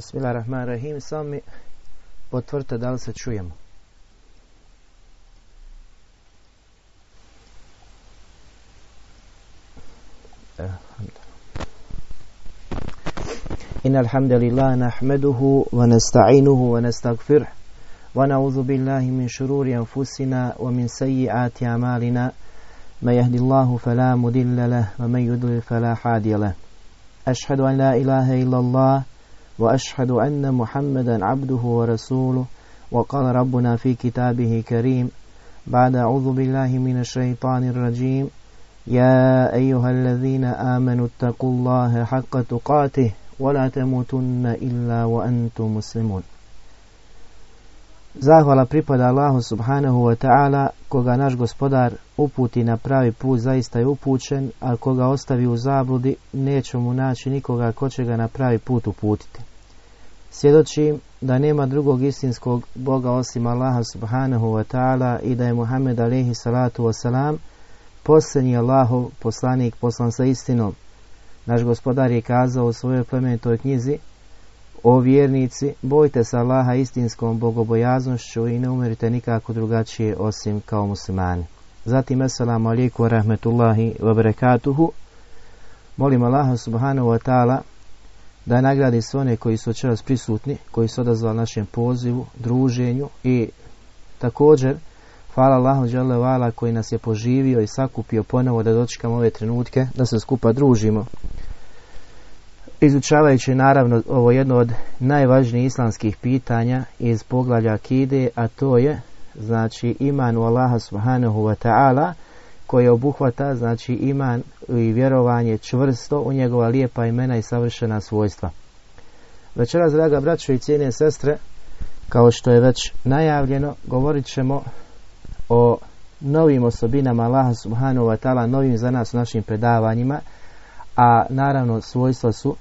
Bismillahirrahmanirrahim. Samo mi potvrte da li se čujemo. إن الحمد لله نحمده ونستعينه ونستغفره ونعوذ بالله من شرور أنفسنا ومن سيئات أعمالنا ما يهدي الله فلا مضل له ومن يضلل فلا هادي له أشهد أن لا إله إلا الله وأشهد أن محمدا عبده ورسوله وقال ربنا في كتابه كريم بعد أعوذ بالله من الشيطان الرجيم يا أيها الذين آمنوا اتقوا الله حق تقاته ولا تموتن إلا وأنتم مسلمون Zahvala pripada Allahu subhanahu wa ta'ala, koga naš gospodar uputi na pravi put, zaista je upućen, a koga ostavi u zabludi, neće mu naći nikoga ko će ga na pravi put uputiti. Svjedočim da nema drugog istinskog Boga osim Allaha subhanahu wa ta'ala i da je Muhammed alaihi salatu wasalam posljednji Allahov poslanik poslan sa istinom. Naš gospodar je kazao u svojoj plemenitoj knjizi o vjernici, bojte se Allaha istinskom bogobojaznošću i ne umirite nikako drugačije osim kao muslimani. Zatim, assalamu alaikum wa rahmetullahi wa barakatuhu. Molim Allaha subhanahu wa ta'ala da nagradi sve one koji su večeras prisutni, koji su odazvali našem pozivu, druženju i također hvala Allahu vala koji nas je poživio i sakupio ponovo da dočekamo ove trenutke, da se skupa družimo. Izučavajući naravno ovo jedno od najvažnijih islamskih pitanja iz poglavlja akide, a to je znači iman u Allaha subhanahu wa ta'ala koje obuhvata znači iman i vjerovanje čvrsto u njegova lijepa imena i savršena svojstva. Večeras, draga braćo i cijene sestre, kao što je već najavljeno, govorit ćemo o novim osobinama Allaha subhanahu wa ta'ala, novim za nas u našim predavanjima, a naravno svojstva su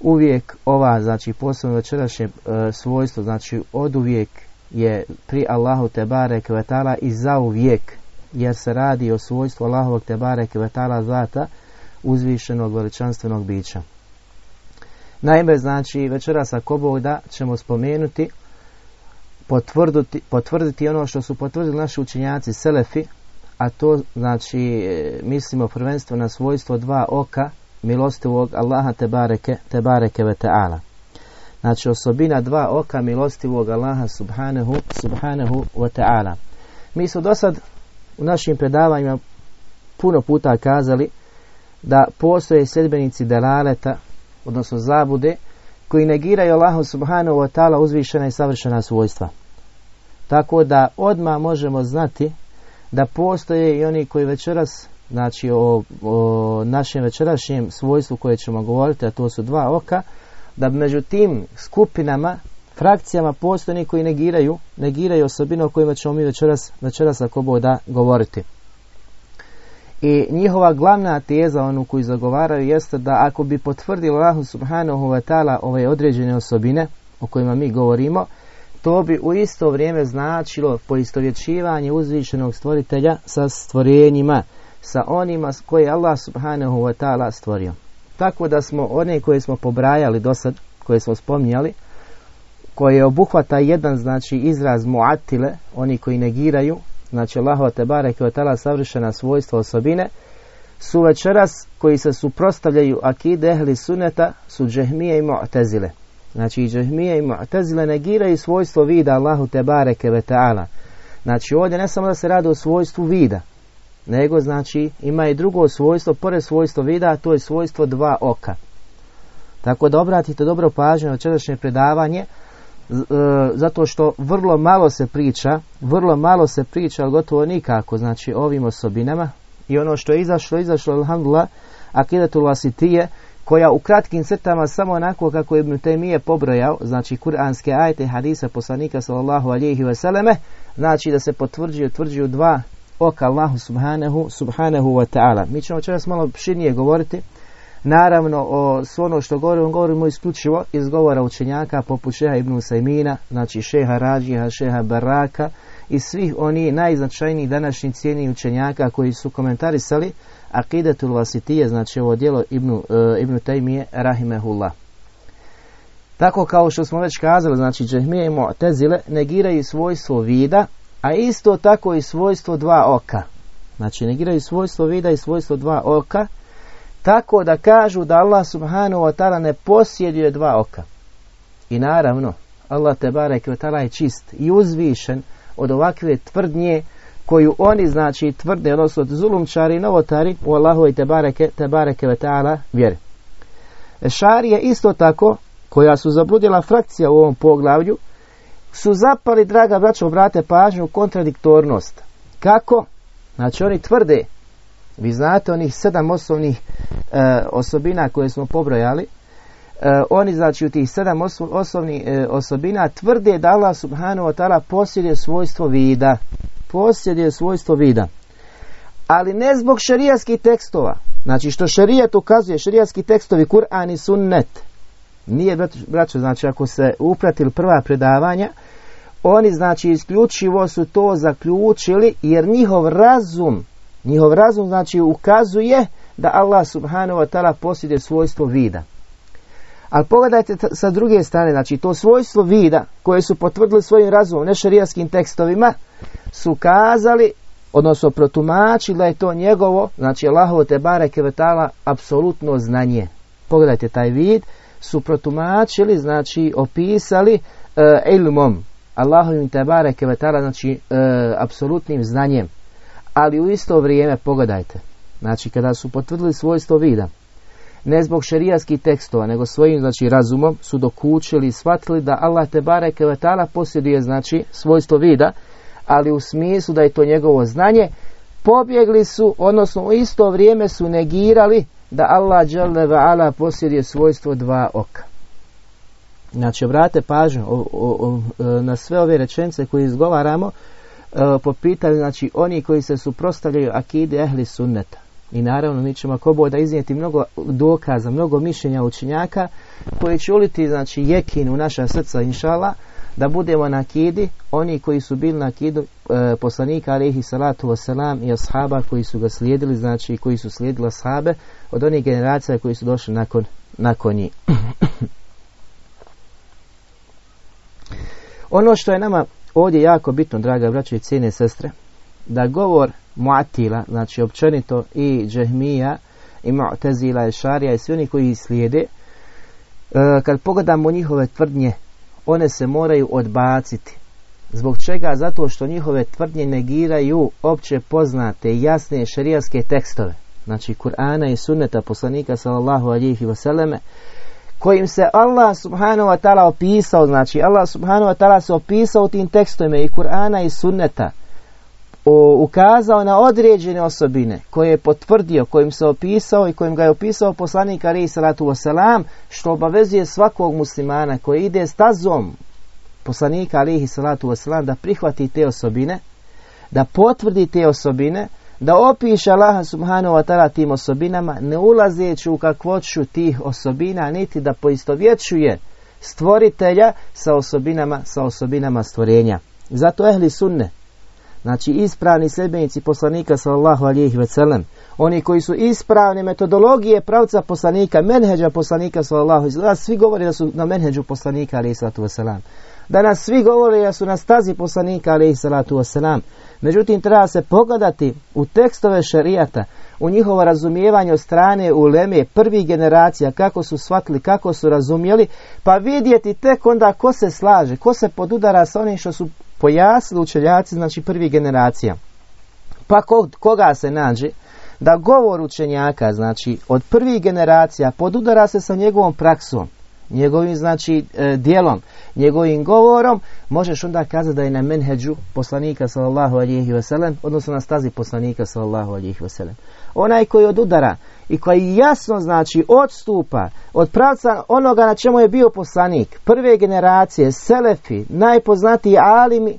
uvijek ova, znači posebno večerašnje e, svojstvo, znači od uvijek je pri Allahu te barek i zauvijek jer se radi o svojstvu Allahovog Tebare Kvetala zata uzvišenog veličanstvenog bića. Naime, znači, večeras ako Bog da ćemo spomenuti, potvrditi, potvrditi ono što su potvrdili naši učenjaci Selefi, a to znači mislimo prvenstveno na svojstvo dva oka milostivog Allaha Tebareke, Tebareke ve Ta'ala. Znači osobina dva oka milostivog Allaha subhanahu, subhanahu wa ta'ala. Mi smo do sad u našim predavanjima puno puta kazali da postoje sedbenici delaleta, odnosno zabude, koji negiraju Allahu subhanahu wa ta'ala uzvišena i savršena svojstva. Tako da odmah možemo znati da postoje i oni koji večeras, znači o, o našem večerašnjem svojstvu koje ćemo govoriti, a to su dva oka, da među tim skupinama frakcijama postoje koji negiraju, negiraju osobine o kojima ćemo mi večeras, večeras ako da govoriti. I njihova glavna teza, onu koju zagovaraju, jeste da ako bi potvrdili Allahu subhanahu wa ta'ala ove određene osobine o kojima mi govorimo, to bi u isto vrijeme značilo poistovjećivanje uzvišenog stvoritelja sa stvorenjima, sa onima koje je Allah subhanahu wa ta'ala stvorio. Tako da smo one koje smo pobrajali do sad, koje smo spominjali, koje obuhvata jedan znači izraz muatile, oni koji negiraju, znači Allahova te bareke tala savršena svojstva osobine, su večeras koji se suprostavljaju akide ehli suneta su džehmije i mu'tezile. Znači džehmije i mu'tezile negiraju svojstvo vida Allahu te bareke ve ta'ala. Znači ovdje ne samo da se radi o svojstvu vida, nego znači ima i drugo svojstvo, pored svojstva vida, a to je svojstvo dva oka. Tako da obratite dobro pažnju na večerašnje predavanje, zato što vrlo malo se priča, vrlo malo se priča, gotovo nikako, znači ovim osobinama i ono što je izašlo, izašlo, alhamdulillah, akidatul vasitije, koja u kratkim crtama samo onako kako Ibn Taymije pobrojao, znači kuranske ajte hadisa poslanika sallallahu alihi vseleme, znači da se potvrđuju, utvrđuju dva oka Allahu subhanahu, subhanahu wa ta'ala. Mi ćemo čeras malo širnije govoriti Naravno, o sve ono što govorimo, govorimo isključivo iz govora učenjaka poput šeha Ibn Sajmina, znači šeha Rađiha, šeha Baraka i svih oni najznačajnijih današnjih cijeni učenjaka koji su komentarisali Akidatul Vasitije, znači ovo djelo Ibn, uh, Ibn Rahimehullah. Tako kao što smo već kazali, znači džehmije i mu'tezile negiraju svojstvo vida, a isto tako i svojstvo dva oka. Znači negiraju svojstvo vida i svojstvo dva oka, tako da kažu da Allah subhanahu wa ta'ala ne posjeduje dva oka. I naravno, Allah te barek je čist i uzvišen od ovakve tvrdnje koju oni znači tvrde, odnosno od zulumčari i novotari u Allahu i te bareke, ve ta'ala vjeri. Šarije isto tako, koja su zabludila frakcija u ovom poglavlju, su zapali, draga braćo, vrate pažnju kontradiktornost. Kako? Znači oni tvrde, vi znate onih sedam osnovnih e, osobina koje smo pobrojali, e, oni znači u tih sedam osnovnih e, osobina tvrde da Allah subhanahu wa ta'ala posjeduje svojstvo vida. Posjeduje svojstvo vida. Ali ne zbog šarijaskih tekstova. Znači što šarijat ukazuje, šarijatski tekstovi, Kur'an i sunnet. Nije, braćo, znači ako se upratili prva predavanja, oni znači isključivo su to zaključili jer njihov razum, njihov razum znači ukazuje da Allah subhanahu wa ta'ala posjeduje svojstvo vida. Ali pogledajte sa druge strane, znači to svojstvo vida koje su potvrdili svojim razumom, ne tekstovima, su kazali, odnosno protumačili da je to njegovo, znači Allahovo te bareke vetala, apsolutno znanje. Pogledajte taj vid, su protumačili, znači opisali uh, ilmom, Allahovim te bareke vetala, znači uh, apsolutnim znanjem. Ali u isto vrijeme, pogledajte, znači kada su potvrdili svojstvo vida, ne zbog šerijskih tekstova, nego svojim znači razumom su dokučili i shvatili da Allah te bareke vetala posjeduje znači svojstvo vida, ali u smislu da je to njegovo znanje, pobjegli su, odnosno u isto vrijeme su negirali da Allah dželle posjeduje svojstvo dva oka. Znači, obrate pažnju na sve ove rečenice koje izgovaramo e, po pitanju, znači, oni koji se suprostavljaju akide ehli sunneta. I naravno mi ćemo ako da iznijeti mnogo dokaza, mnogo mišljenja učenjaka koji će uliti znači jekin u naša srca inšala da budemo na akidi oni koji su bili na akidu e, poslanika alaihi salatu wasalam i ashaba koji su ga slijedili znači koji su slijedili ashabe od onih generacija koji su došli nakon, nakon njih. ono što je nama ovdje jako bitno draga braće i cijene sestre da govor Mu'atila, znači općenito i Džehmija i Mu'tezila i Šarija i svi oni koji slijede, e, kad pogledamo njihove tvrdnje, one se moraju odbaciti. Zbog čega? Zato što njihove tvrdnje negiraju opće poznate i jasne šarijaske tekstove. Znači Kur'ana i sunneta poslanika sallallahu alihi vseleme kojim se Allah subhanahu wa ta'ala opisao, znači Allah subhanahu wa ta'ala se opisao u tim tekstovima i Kur'ana i sunneta. Ukazao na određene osobine koje je potvrdio, kojim se opisao i kojim ga je opisao poslanik Ali salatu wasalam, što obavezuje svakog muslimana koji ide stazom poslanika alihi salatu wasalam da prihvati te osobine, da potvrdi te osobine, da opiše Allaha subhanahu wa ta'ala tim osobinama, ne ulazeći u kakvoću tih osobina, niti da poistovjećuje stvoritelja sa osobinama, sa osobinama stvorenja. Zato ehli sunne, Znači ispravni sljedbenici poslanika sallallahu alihi sellem, oni koji su ispravni metodologije pravca poslanika, menheđa poslanika sallallahu alihi svi govore da su na menheđu poslanika sallatu wasalam. Danas svi govore da su na stazi poslanika alihi sallatu wasalam. Međutim, treba se pogledati u tekstove šarijata, u njihovo razumijevanje od strane uleme prvih generacija, kako su shvatili, kako su razumjeli, pa vidjeti tek onda ko se slaže, ko se podudara sa onim što su pojasnili učenjaci, znači prvi generacija. Pa koga se nađe da govor učenjaka, znači od prvih generacija, podudara se sa njegovom praksom, njegovim znači e, dijelom, njegovim govorom, možeš onda kazati da je na menheđu poslanika sallallahu alihi wasallam, odnosno na stazi poslanika sallallahu alihi wasallam. Onaj koji odudara i koji jasno znači odstupa od pravca onoga na čemu je bio poslanik, prve generacije, selefi, najpoznatiji alimi,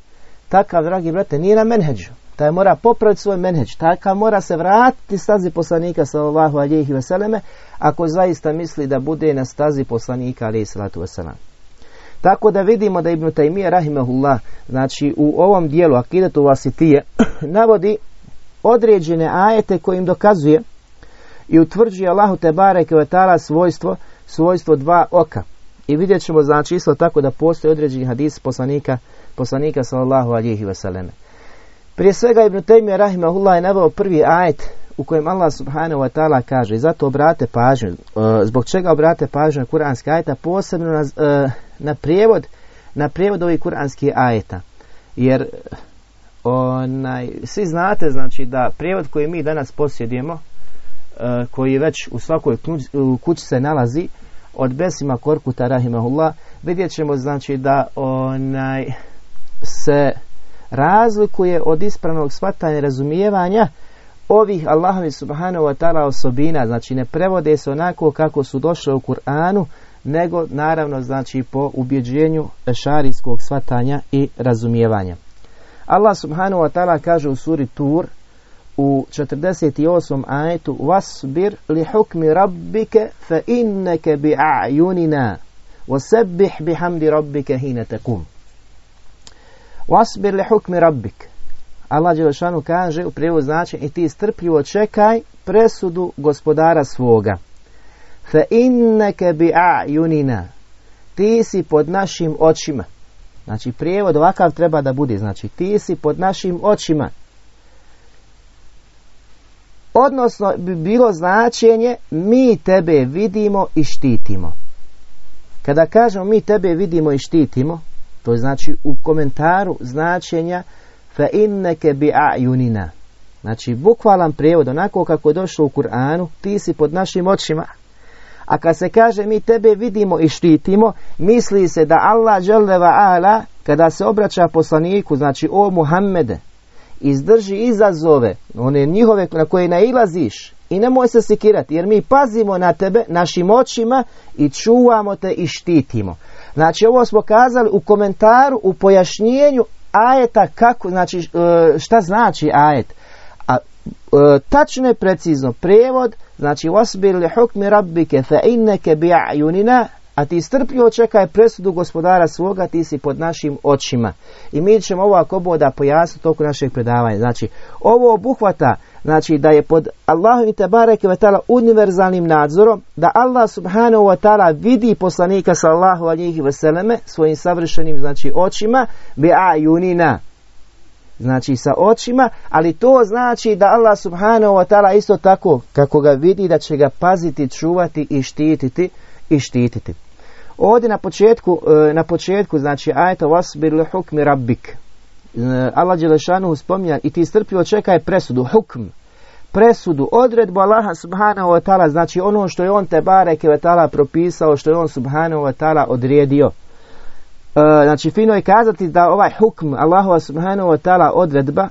takav, dragi brate, nije na menheđu. Taj mora popraviti svoj menheđ, takav mora se vratiti stazi poslanika sallallahu alihi veseleme, ako zaista misli da bude na stazi poslanika alihi salatu veselam. Tako da vidimo da Ibn Taymiye rahimahullah, znači u ovom dijelu Akidetu Vasitije, navodi određene ajete kojim dokazuje i utvrđuje Allahu te bareke svojstvo, svojstvo dva oka. I vidjet ćemo znači isto tako da postoji određeni hadis poslanika, poslanika sallallahu alihi wasallam. Prije svega Ibn Taymiyyah rahimahullah je naveo prvi ajet u kojem Allah subhanahu wa ta'ala kaže i zato obrate pažnju, e, zbog čega obrate pažnju na kuranski ajeta, posebno na, e, na prijevod na prijevod ovih kuranskih ajeta. Jer onaj, svi znate znači da prijevod koji mi danas posjedimo, e, koji već u svakoj kući se nalazi, od Besima Korkuta rahimahullah, vidjet ćemo znači da onaj se razlikuje od ispravnog shvatanja i razumijevanja ovih Allahovi subhanahu wa ta'ala osobina, znači ne prevode se onako kako su došle u Kur'anu, nego naravno znači po ubjeđenju šarijskog shvatanja i razumijevanja. Allah subhanahu wa ta'ala kaže u suri Tur u 48. ajetu Wasbir li hukmi rabbike fa inneke bi a'yunina wasabbih bihamdi rabbike hina takum. Wasbir li hukmi rabbik. Allah Đelešanu kaže u prijevodu znači i ti strpljivo čekaj presudu gospodara svoga. Fa inneke bi a'yunina. Ti si pod našim očima. Znači prijevod ovakav treba da bude. Znači ti si pod našim očima. Odnosno bi bilo značenje mi tebe vidimo i štitimo. Kada kažemo mi tebe vidimo i štitimo, to je znači u komentaru značenja fa inneke bi a'yunina. Znači bukvalan prijevod onako kako je došlo u Kur'anu, ti si pod našim očima. A kad se kaže mi tebe vidimo i štitimo, misli se da Allah želeva ala, kada se obraća poslaniku, znači o Muhammede, izdrži izazove, one njihove na koje nailaziš i nemoj se sikirati, jer mi pazimo na tebe, našim očima i čuvamo te i štitimo. Znači ovo smo kazali u komentaru, u pojašnjenju ajeta kako, znači e, šta znači ajet. A e, tačno je precizno prijevod Znači, wasbir li hukmi rabbike fa inneke bi'ajunina, a ti strpljivo čekaj presudu gospodara svoga, ti si pod našim očima. I mi ćemo ovo ako boda pojasniti toku našeg predavanja. Znači, ovo obuhvata znači da je pod Allahom i tabareke ve ta'ala univerzalnim nadzorom, da Allah subhanahu wa ta'ala vidi poslanika sallahu alihi veseleme svojim savršenim znači očima bi ajunina znači sa očima, ali to znači da Allah subhanahu wa ta'ala isto tako kako ga vidi da će ga paziti, čuvati i štititi i štititi. Ovdje na početku, e, na početku znači ajta wasbir li hukmi rabbik. E, Allah Đelešanu spominja i ti strpljivo čekaj presudu, hukm, presudu, odredbu Allaha subhanahu wa ta'ala, znači ono što je on te bareke wa ta'ala propisao, što je on subhanahu wa ta'ala odredio. E, znači fino je kazati da ovaj hukm Allahova subhanahu wa ta'ala odredba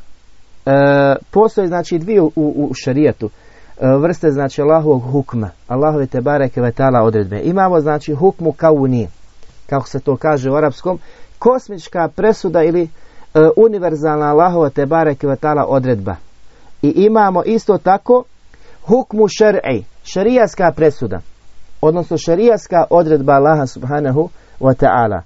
e, postoji znači dvije u, u šarijetu e, vrste znači Allahovog hukma Allahove te bareke wa ta'ala odredbe imamo znači hukmu kauni kako se to kaže u arapskom kosmička presuda ili univerzalna Allahova te bareke wa ta'ala odredba i imamo isto tako hukmu šer'i šarijaska presuda odnosno šarijaska odredba Allaha subhanahu wa ta'ala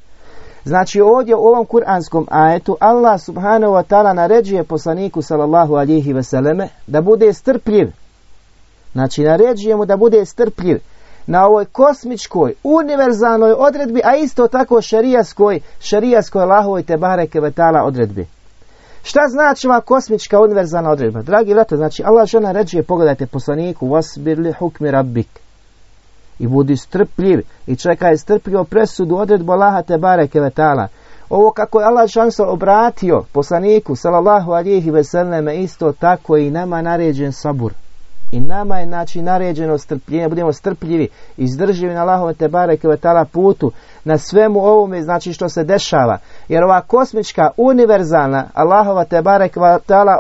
Znači ovdje u ovom kuranskom ajetu Allah subhanahu wa ta'ala naređuje poslaniku sallallahu alihi veseleme da bude strpljiv. Znači naređuje mu da bude strpljiv na ovoj kosmičkoj, univerzalnoj odredbi, a isto tako šarijaskoj, šarijaskoj Allahovoj te bareke ta'ala odredbi. Šta znači ova kosmička univerzalna odredba? Dragi vrate, znači Allah žena naređuje, pogledajte poslaniku, wasbir li hukmi rabbik i budi strpljiv i čekaj strpljivo presudu odredbu Allaha te bareke vetala. Ovo kako je Allah šansa obratio poslaniku sallallahu alihi veselneme isto tako i nama naređen sabur. I nama je znači naređeno strpljenje, budemo strpljivi, izdrživi na Allahove te bareke putu, na svemu ovome znači što se dešava. Jer ova kosmička, univerzalna Allahova te bareke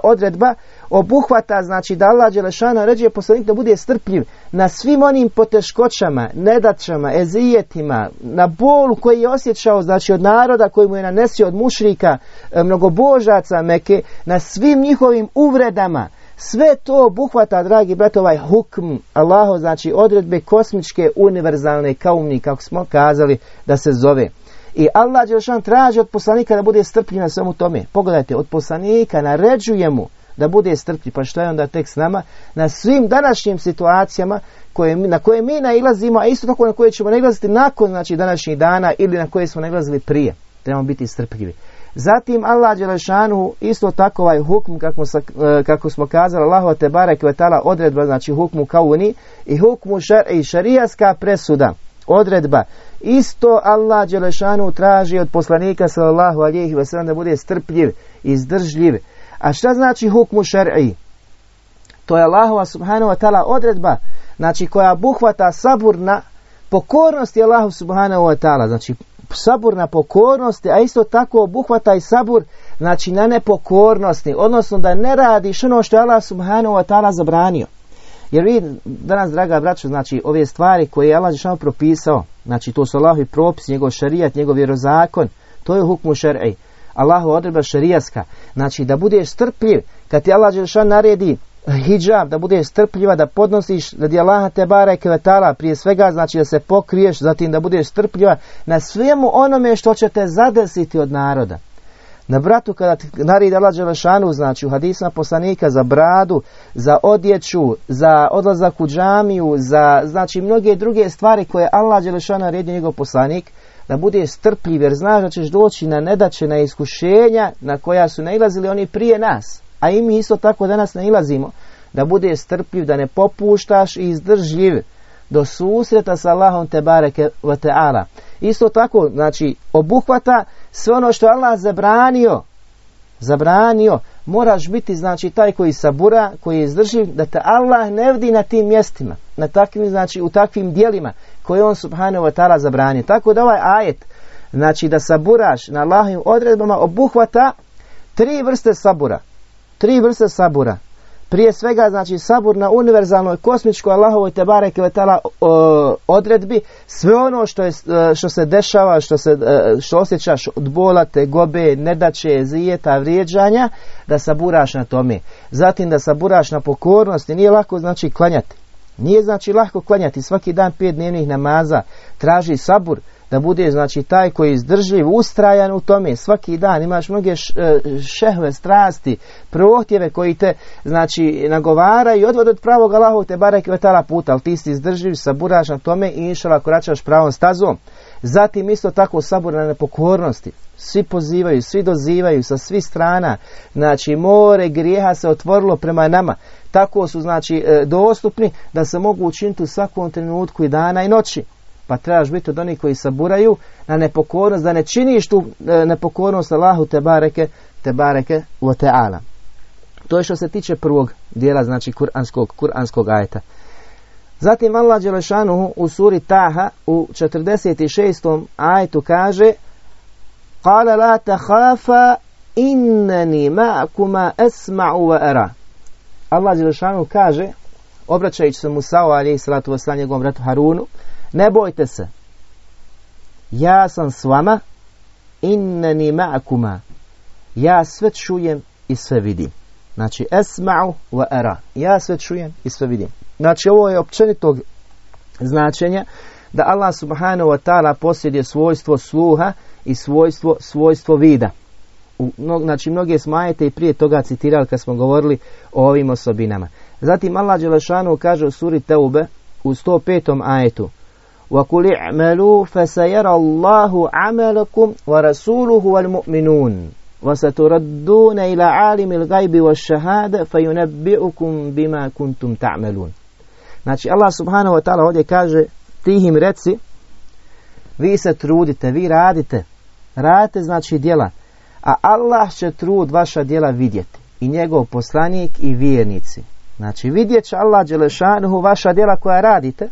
odredba obuhvata, znači da Allah Đelešana ređe poslanik da bude strpljiv na svim onim poteškoćama, nedaćama, ezijetima, na bolu koji je osjećao, znači od naroda koji mu je nanesio od mušrika, e, mnogobožaca meke, na svim njihovim uvredama, sve to obuhvata, dragi brat, ovaj hukm Allaho, znači odredbe kosmičke, univerzalne, kaumni, kako smo kazali da se zove. I Allah Đelešan traži od poslanika da bude strpljiv na svemu tome. Pogledajte, od poslanika naređuje mu da bude strpljiv. Pa što je onda tek s nama? Na svim današnjim situacijama koje, na koje mi nailazimo, a isto tako na koje ćemo nailaziti nakon znači, današnjih dana ili na koje smo nailazili prije. Trebamo biti strpljivi. Zatim Allah Đelešanu isto tako ovaj hukm kako, e, kako smo kazali Allahu te barek odredba znači hukmu kauni i hukmu šar, i šarijaska presuda odredba. Isto Allah Đelešanu traži od poslanika sallallahu alihi wasallam da bude strpljiv izdržljiv. A šta znači hukmu šar'i to je Allahova subhanahu wa ta'ala odredba znači koja buhvata saburna pokornosti Allahu subhanahu wa ta'ala znači sabur na pokornosti, a isto tako obuhvata i sabur znači na nepokornosti, odnosno da ne radiš ono što je Allah subhanahu wa ta'ala zabranio. Jer vi danas, draga braćo, znači ove stvari koje je Allah Žešanu propisao, znači to su Allahovi propis, njegov šarijat, njegov vjerozakon, to je hukmu šar'i. Allahu odreba šarijaska. Znači da budeš strpljiv, kad ti Allah Žešan naredi hijab, da budeš strpljiva, da podnosiš, da di Allah te bare kvetala, prije svega znači da se pokriješ, zatim da budeš strpljiva na svemu onome što će te zadesiti od naroda. Na bratu kada naredi Allah Đelešanu, znači u hadisma poslanika za bradu, za odjeću, za odlazak u džamiju, za znači mnoge druge stvari koje Allah Đelešanu naredi njegov poslanik, da budeš strpljiv jer znaš da ćeš doći na nedaće, na iskušenja na koja su nailazili oni prije nas a i mi isto tako danas nailazimo, da bude strpljiv, da ne popuštaš i izdržljiv do susreta sa Allahom te bareke wa. Isto tako, znači, obuhvata sve ono što Allah zabranio, zabranio, moraš biti znači taj koji sabura, koji je izdrživ, da te Allah ne vidi na tim mjestima, na takvim, znači u takvim dijelima koje on subhanahu wa ta'ala zabranio. Tako da ovaj ajet, znači da saburaš na Allahovim odredbama obuhvata tri vrste sabura tri vrste sabura. Prije svega, znači, sabur na univerzalnoj kosmičkoj Allahovoj tebare kvetala odredbi, sve ono što, je, e, što se dešava, što, se, e, što osjećaš od bola, tegobe, nedaće, zijeta, vrijeđanja, da saburaš na tome. Zatim da saburaš na pokornosti, nije lako znači klanjati. Nije znači lako klanjati svaki dan pet dnevnih namaza, traži sabur, da bude znači taj koji je izdržljiv, ustrajan u tome svaki dan, imaš mnoge e, šehve, strasti, prohtjeve koji te znači nagovara i odvode od pravog Allahu te barek vetala puta, ali ti si izdržljiv, saburaš na tome i inšala koračaš pravom stazom. Zatim isto tako sabur na nepokornosti. Svi pozivaju, svi dozivaju sa svih strana. Znači more grijeha se otvorilo prema nama. Tako su znači e, dostupni da se mogu učiniti u svakom trenutku i dana i noći pa trebaš biti od onih koji saburaju na nepokornost, da ne činiš tu e, nepokornost Allahu te bareke, te bareke u teala. To je što se tiče prvog dijela, znači kuranskog, kuranskog ajeta. Zatim Allah Đelešanu u suri Taha u 46. ajetu kaže Kale la tahafa innani ma'kuma esma'u wa ara. Allah Đelešanu kaže, obraćajući se Musa'u alaihi salatu wasalam njegovom bratu Harunu, ne bojte se. Ja sam s vama. Inneni ma'akuma. Ja sve čujem i sve vidim. Znači, esma'u wa era. Ja sve čujem i sve vidim. Znači, ovo je općenitog značenja da Allah subhanahu wa ta'ala posjeduje svojstvo sluha i svojstvo, svojstvo vida. U, znači, mnoge smajete i prije toga citirali kad smo govorili o ovim osobinama. Zatim Allah Đelešanu kaže u suri Teube u 105. ajetu وقل اعملوا فسيرى الله عملكم ورسوله والمؤمنون وستردون إلى عالم الغيب والشهادة فينبئكم بما كنتم تعملون Znači Allah subhanahu wa ta'ala ovdje kaže ti im reci vi se trudite, vi radite radite znači djela a Allah će trud vaša djela vidjeti i njegov poslanik i vjernici znači vidjet će Allah Đelešanuhu vaša djela koja radite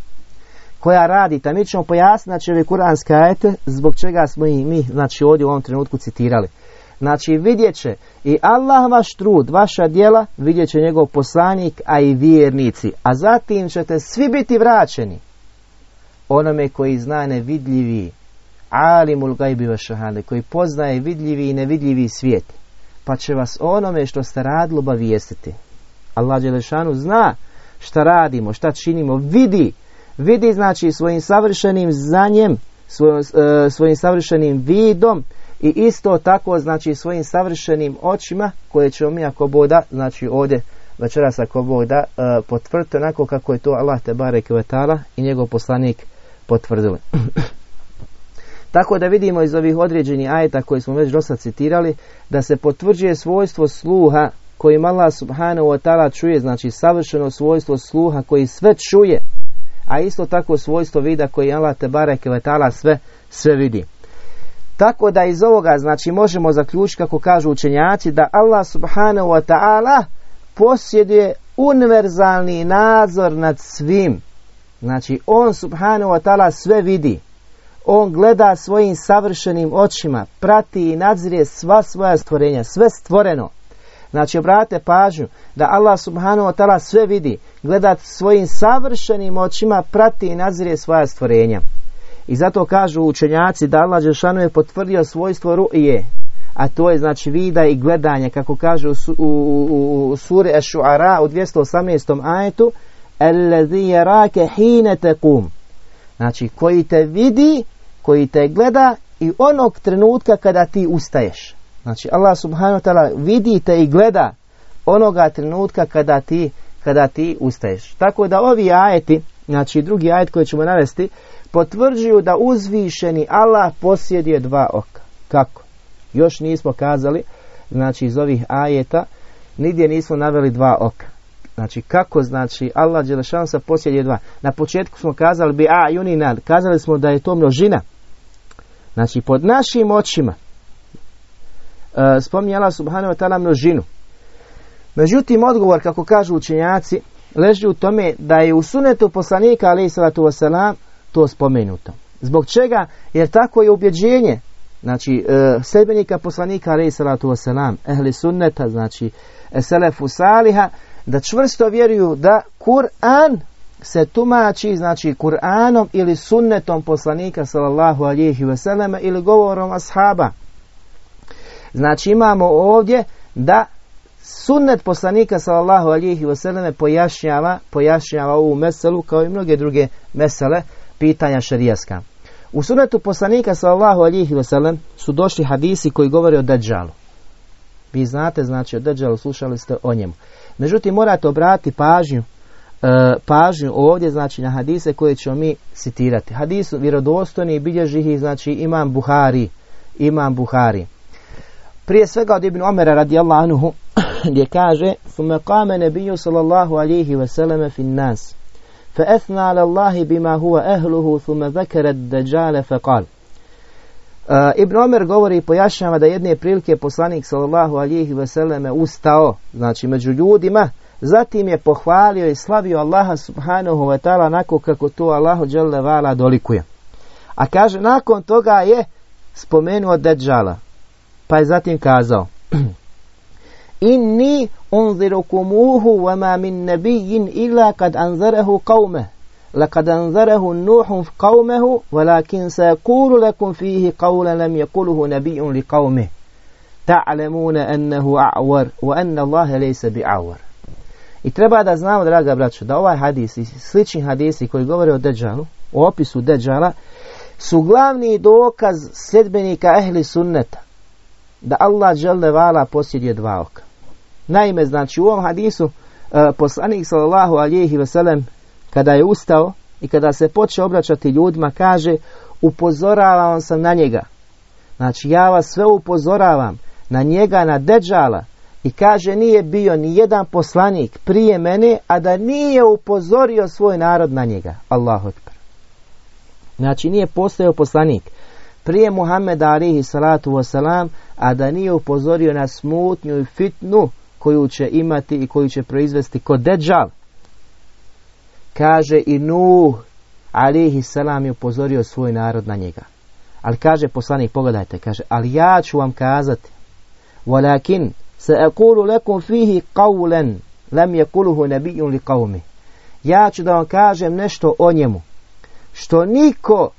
koja radite. Mi ćemo pojasniti znači ove kuranske ajete zbog čega smo i mi znači ovdje u ovom trenutku citirali. Znači vidjet će i Allah vaš trud, vaša djela, vidjet će njegov poslanik, a i vjernici. A zatim ćete svi biti vraćeni onome koji zna nevidljivi alimul gajbi wa šahade, koji poznaje vidljivi i nevidljivi svijet. Pa će vas onome što ste radili obavijestiti. Allah Đelešanu zna šta radimo, šta činimo, vidi vidi znači svojim savršenim znanjem, svojim, e, svojim savršenim vidom i isto tako znači svojim savršenim očima koje ćemo mi ako boda znači ovdje večeras ako boda potvrditi onako kako je to Allah te barek i njegov poslanik potvrdili. Tako da vidimo iz ovih određenih ajeta koje smo već dosta citirali, da se potvrđuje svojstvo sluha kojim Allah subhanahu wa ta'ala čuje, znači savršeno svojstvo sluha koji sve čuje, a isto tako svojstvo vida koji Allah te bareke ve ta'ala sve, sve vidi. Tako da iz ovoga znači možemo zaključiti kako kažu učenjaci da Allah subhanahu wa ta'ala posjeduje univerzalni nadzor nad svim. Znači on subhanahu wa ta'ala sve vidi. On gleda svojim savršenim očima, prati i nadzire sva svoja stvorenja, sve stvoreno. Znači, obratite pažnju da Allah subhanahu wa ta'ala sve vidi, gleda svojim savršenim očima, prati i nadzire svoja stvorenja. I zato kažu učenjaci da Allah Žešanu je potvrdio svojstvo ru'ije, a to je znači vida i gledanje, kako kaže u, u, u, u suri Eš-Šu'ara u 218. ajetu, Allazi yarake hine tekum. Znači, koji te vidi, koji te gleda i onog trenutka kada ti ustaješ. Znači, Allah subhanahu wa ta'ala vidi te i gleda onoga trenutka kada ti, kada ti ustaješ. Tako da ovi ajeti, znači drugi ajet koji ćemo navesti, potvrđuju da uzvišeni Allah posjeduje dva oka. Kako? Još nismo kazali, znači iz ovih ajeta, nigdje nismo naveli dva oka. Znači kako znači Allah Đelešan sa posjeduje dva. Na početku smo kazali bi a juninad, kazali smo da je to množina. Znači pod našim očima e, spominje Allah subhanahu wa ta'ala množinu. Međutim, odgovor, kako kažu učenjaci, leži u tome da je u sunetu poslanika alaih salatu wasalam to spomenuto. Zbog čega? Jer tako je ubjeđenje znači e, poslanika alaih salatu wasalam, ehli sunneta, znači selefu saliha, da čvrsto vjeruju da Kur'an se tumači znači Kur'anom ili sunnetom poslanika sallallahu alihi vseleme ili govorom ashaba. Znači imamo ovdje da sunnet poslanika sallallahu alihi vseleme pojašnjava, pojašnjava ovu meselu kao i mnoge druge mesele pitanja šarijaska. U sunnetu poslanika sallallahu alihi vselem su došli hadisi koji govore o Dajjalu. Vi znate znači o Dajjalu, slušali ste o njemu. Međutim, morate obratiti pažnju e, pažnju ovdje znači na hadise koje ćemo mi citirati. Hadis vjerodostojni bilježi ih znači imam Buhari, imam Buhari Prije svega od Ibn Omera radijallahu anhu gdje kaže ثم قام النبي صلى الله عليه وسلم في الناس فأثنى على الله بما هو أهله ثم ذكر الدجال فقال Uh, Ibn Omer govori i pojašnjava da jedne prilike poslanik sallallahu alihi veseleme ustao, znači među ljudima, zatim je pohvalio i slavio Allaha subhanahu wa ta'ala onako kako to Allahu dželle vala dolikuje. A kaže nakon toga je spomenuo Dejjala. Pa je zatim kazao Inni unzirukumuhu wa ma min nabiyyin illa kad anzarahu qawmeh لقد أنذره نوح قومه ولكن سيقول لكم فيه قولا لم يقله نبي لقومه تعلمون أنه أعور وأن الله ليس بأعور I treba da znamo, draga braćo, da ovaj hadis i slični hadisi koji govore o Deđalu, o opisu Deđala, su glavni dokaz sljedbenika ehli sunneta, da Allah žele vala posjeduje dva oka. Naime, znači u ovom hadisu uh, poslanik sallallahu alihi veselem kada je ustao i kada se počeo obraćati ljudima, kaže upozoravam sam na njega. Znači ja vas sve upozoravam na njega, na deđala i kaže nije bio ni jedan poslanik prije mene, a da nije upozorio svoj narod na njega. Allahu ekber. Znači nije postojao poslanik prije Muhammeda alihi salatu wasalam, a da nije upozorio na smutnju i fitnu koju će imati i koju će proizvesti kod deđal. Kaže i Nuh, alihi salam je upozorio svoj narod na njega. Ali kaže poslanik, pogledajte, kaže, ali ja ću vam kazati, walakin se ekulu lekum fihi qawlen, lam yakuluhu nabijun li. Ja ću da vam kažem nešto o njemu, što niko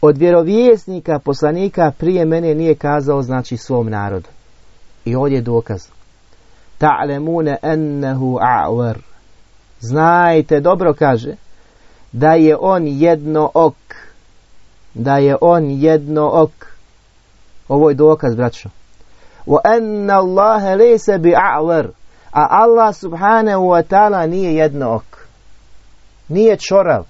od vjerovjesnika, poslanika prije mene nije kazao znači svom narodu. I ovdje je dokaz. Ta'lemune ennehu a'war. Znajte, dobro kaže, da je on jedno ok. Da je on jedno ok. Ovo je dokaz, braćo. Wa anna Allahe lese bi a'ver. A Allah subhanahu wa ta'ala nije jedno ok. Nije čorav.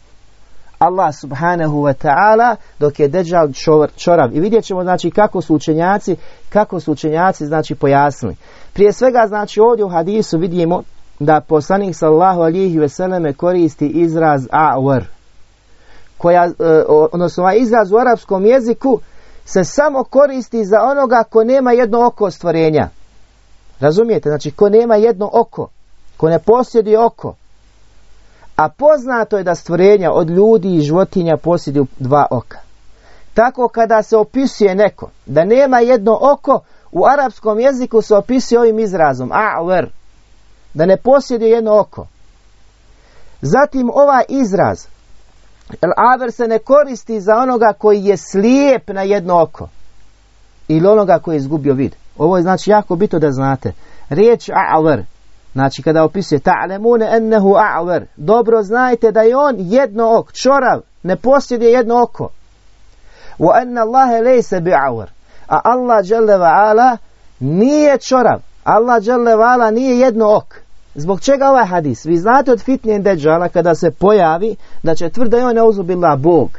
Allah subhanahu wa ta'ala dok je deđal čorav. I vidjet ćemo znači kako su učenjaci, kako su učenjaci znači pojasnili. Prije svega znači ovdje u hadisu vidimo da poslanik sallahu alihi veseleme koristi izraz awr koja, e, odnosno ovaj izraz u arapskom jeziku se samo koristi za onoga ko nema jedno oko stvorenja. Razumijete? Znači, ko nema jedno oko, ko ne posjeduje oko. A poznato je da stvorenja od ljudi i životinja posjeduju dva oka. Tako kada se opisuje neko da nema jedno oko, u arapskom jeziku se opisuje ovim izrazom a'ver, da ne posjeduje jedno oko. Zatim ovaj izraz aver se ne koristi za onoga koji je slijep na jedno oko. Ili onoga koji je izgubio vid. Ovo je znači jako bitno da znate. Riječ a'ver. Znači kada opisuje ta'lemune ennehu a'ver. Dobro znajte da je on jedno oko. Čorav. Ne posjeduje jedno oko. Wa enna Allahe lejse bi'aver. A Allah ala nije čorav. Allah ala nije jedno oko. Zbog čega ovaj hadis? Vi znate od fitnije deđala kada se pojavi da će tvrda i on ne uzubila Bog.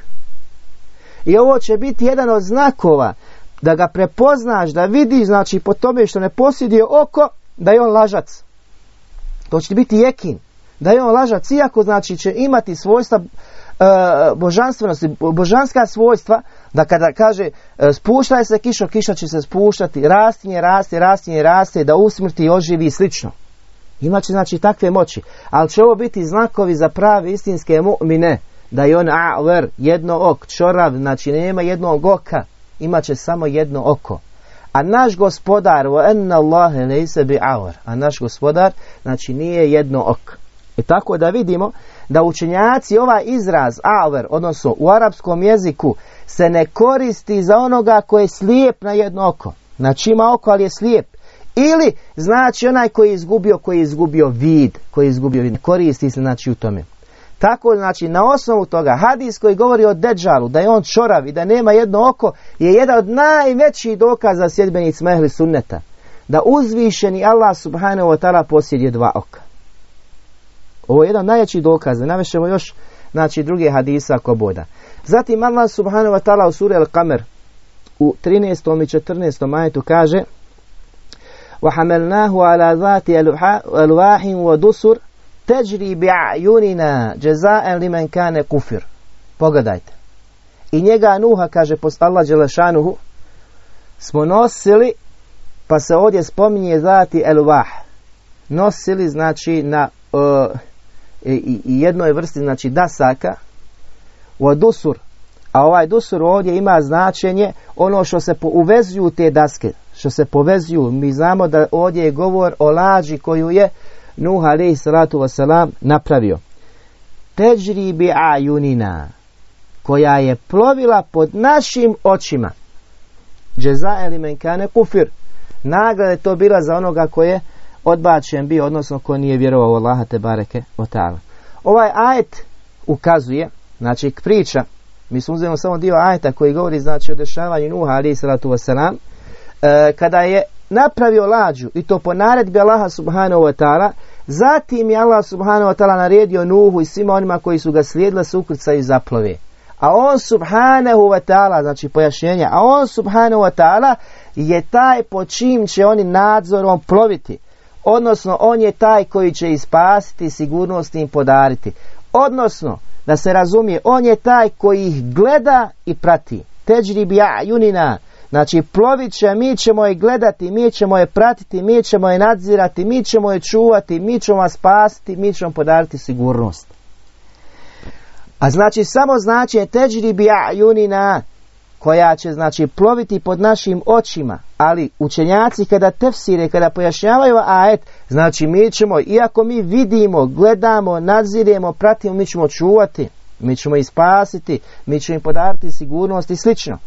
I ovo će biti jedan od znakova da ga prepoznaš, da vidi znači po tome što ne posjeduje oko, da je on lažac. To će biti jekin. Da je on lažac, iako znači će imati svojstva e, božanstvenosti, božanska svojstva, da kada kaže e, se kišo, kiša će se spuštati, rastinje, raste, rastinje, raste, da usmrti, oživi i slično. Imaće znači takve moći. Ali će ovo biti znakovi za pravi istinske mu'mine. Da je on a'ver, jedno ok, čorav, znači nema jednog oka. Imaće samo jedno oko. A naš gospodar, A naš gospodar, znači nije jedno ok. I tako da vidimo da učenjaci ovaj izraz aver, odnosno u arapskom jeziku, se ne koristi za onoga koji je slijep na jedno oko. Znači ima oko, ali je slijep. Ili znači onaj koji je izgubio, koji je izgubio vid, koji je izgubio vid, koristi se znači u tome. Tako znači na osnovu toga hadis koji govori o deđalu, da je on čorav i da nema jedno oko, je jedan od najvećih dokaza sjedbenic mehli sunneta. Da uzvišeni Allah subhanahu wa ta'ala posjeduje dva oka. Ovo je jedan najveći dokaz. Navešemo još znači druge hadisa ako boda. Zatim Allah subhanahu wa ta'ala u suri Al-Kamer u 13. i 14. majetu kaže وحملناه على ذات ألواح ودسر teđri bi'ajunina jaza'an liman kane kufir. Pogledajte. I njega Nuha, kaže Allah Đelešanuhu, smo nosili, pa se ovdje spominje zati elvah. Nosili, znači, na uh, i, i jednoj vrsti, znači, dasaka, u dusur. A ovaj dusur ovdje ima značenje ono što se uvezuju te daske što se povezuju. Mi znamo da ovdje je govor o lađi koju je Nuh alaih salatu wasalam napravio. Teđri bi ajunina koja je plovila pod našim očima. Džeza eli menkane kufir. Nagrada je to bila za onoga koji je odbačen bio, odnosno ko nije vjerovao Allaha te bareke o ta'ala. Ovaj ajet ukazuje, znači priča, mi smo uzeli samo dio ajeta koji govori znači o dešavanju Nuha alaih salatu wasalam, E, kada je napravio lađu i to po naredbi Allaha subhanahu wa ta'ala, zatim je Allah subhanahu wa ta'ala naredio Nuhu i svima onima koji su ga slijedili su i zaplove. A on subhanahu wa ta'ala, znači pojašnjenja, a on subhanahu wa ta'ala je taj po čim će oni nadzorom ploviti. Odnosno, on je taj koji će ispasiti sigurnost im podariti. Odnosno, da se razumije, on je taj koji ih gleda i prati. Teđri bi junina, Znači plovit će, mi ćemo je gledati, mi ćemo je pratiti, mi ćemo je nadzirati, mi ćemo je čuvati, mi ćemo vas spasiti, mi ćemo podariti sigurnost. A znači samo znači teđri bi junina koja će znači ploviti pod našim očima, ali učenjaci kada tefsire, kada pojašnjavaju ajet, znači mi ćemo, iako mi vidimo, gledamo, nadziremo, pratimo, mi ćemo čuvati, mi ćemo ih spasiti, mi ćemo im podariti sigurnost i slično.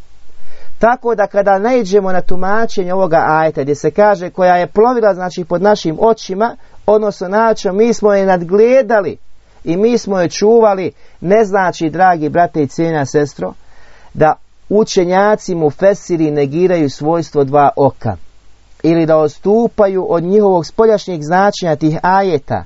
Tako da kada naiđemo na tumačenje ovoga ajeta gdje se kaže koja je plovila znači pod našim očima, odnosno znači mi smo je nadgledali i mi smo je čuvali, ne znači dragi brate i cijena sestro, da učenjaci mu fesiri negiraju svojstvo dva oka ili da odstupaju od njihovog spoljašnjeg značenja tih ajeta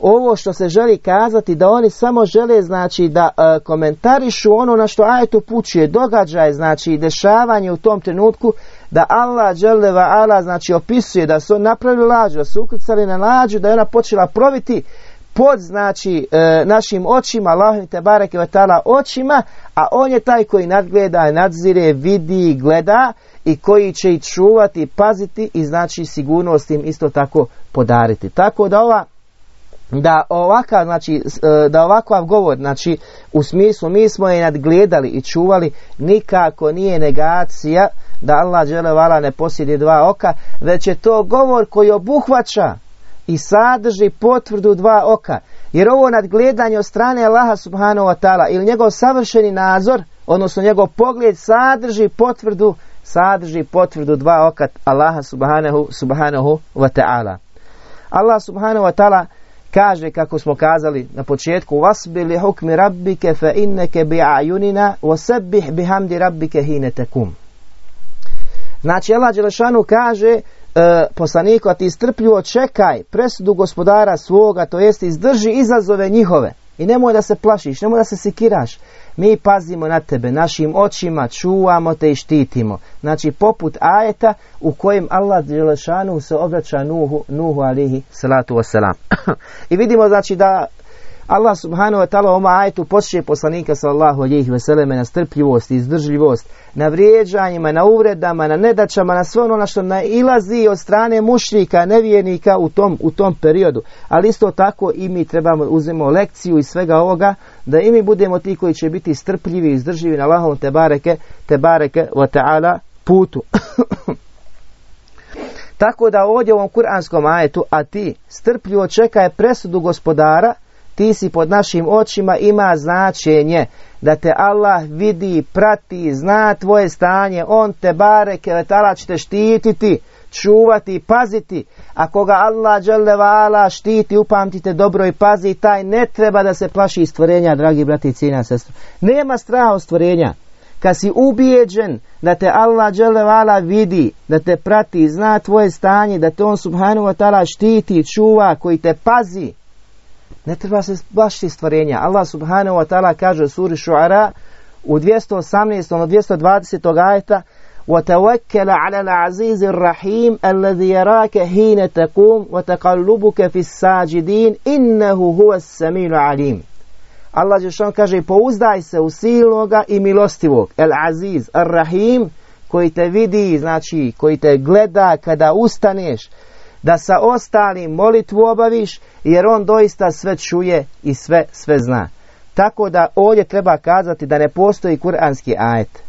ovo što se želi kazati da oni samo žele znači da e, komentarišu ono na što ajet upućuje. Događaj znači dešavanje u tom trenutku da Allah dželeva ala znači opisuje da su napravili lađu da su ukrcali na lađu da je ona počela proviti pod znači e, našim očima Allah te bareke očima a on je taj koji nadgleda nadzire vidi gleda i koji će ih čuvati paziti i znači sigurnost im isto tako podariti. Tako da ova da ovakav, znači, e, da ovakav govor, znači, u smislu mi smo je nadgledali i čuvali, nikako nije negacija da Allah vala ne posjedi dva oka, već je to govor koji obuhvaća i sadrži potvrdu dva oka. Jer ovo nadgledanje od strane Allaha subhanahu wa ta'ala ili njegov savršeni nadzor, odnosno njegov pogled sadrži potvrdu, sadrži potvrdu dva oka Allaha subhanahu, subhanahu wa ta'ala. Allah subhanahu wa ta'ala kaže kako smo kazali na početku wasbi hukmi rabbike fa inneke bi ajunina wasabbih bihamdi rabbike hine tekum znači Allah Đelešanu kaže e, poslaniku a ti strpljivo čekaj presudu gospodara svoga to jest izdrži izazove njihove i nemoj da se plašiš nemoj da se sikiraš mi pazimo na tebe, našim očima čuvamo te i štitimo. Znači poput ajeta u kojem Allah Đelešanu se obraća Nuhu, Nuhu alihi salatu wasalam. I vidimo znači da Allah subhanahu wa ta'ala oma ajetu posjeće poslanika sallahu alijih veseleme na strpljivost i izdržljivost, na vrijeđanjima, na uvredama, na nedačama, na sve ono na što nailazi od strane mušnika, nevjernika u tom, u tom periodu. Ali isto tako i mi trebamo uzmemo lekciju iz svega ovoga, da i mi budemo ti koji će biti strpljivi i izdržljivi na Allahom te bareke, te bareke wa ta'ala putu. Tako da ovdje u ovom kuranskom ajetu, a ti strpljivo čekaj presudu gospodara, ti si pod našim očima ima značenje da te Allah vidi, prati, zna tvoje stanje, on te bare, kevetala će te štititi, čuvati, paziti. Ako ga Allah vala štiti, upamtite dobro i pazi, taj ne treba da se plaši stvorenja, dragi brati i cijena sestru. Nema straha od stvorenja. Kad si ubijeđen da te Allah vala vidi, da te prati, zna tvoje stanje, da te on subhanahu wa ta'ala štiti, čuva, koji te pazi, ne treba se bašiti stvorenja. Allah subhanahu wa ta'ala kaže u suri Šuara u 218. od 220. ajeta وتوكل على العزيز الرحيم الذي يراك حين تقوم وتقلبك في الساجدين إنه هو السميع العليم Allah Žešan kaže pouzdaj se u silnoga i milostivog El Aziz, El Rahim koji te vidi, znači koji te gleda kada ustaneš da sa ostalim molitvu obaviš, jer on doista sve čuje i sve, sve zna. Tako da ovdje treba kazati da ne postoji kuranski ajet.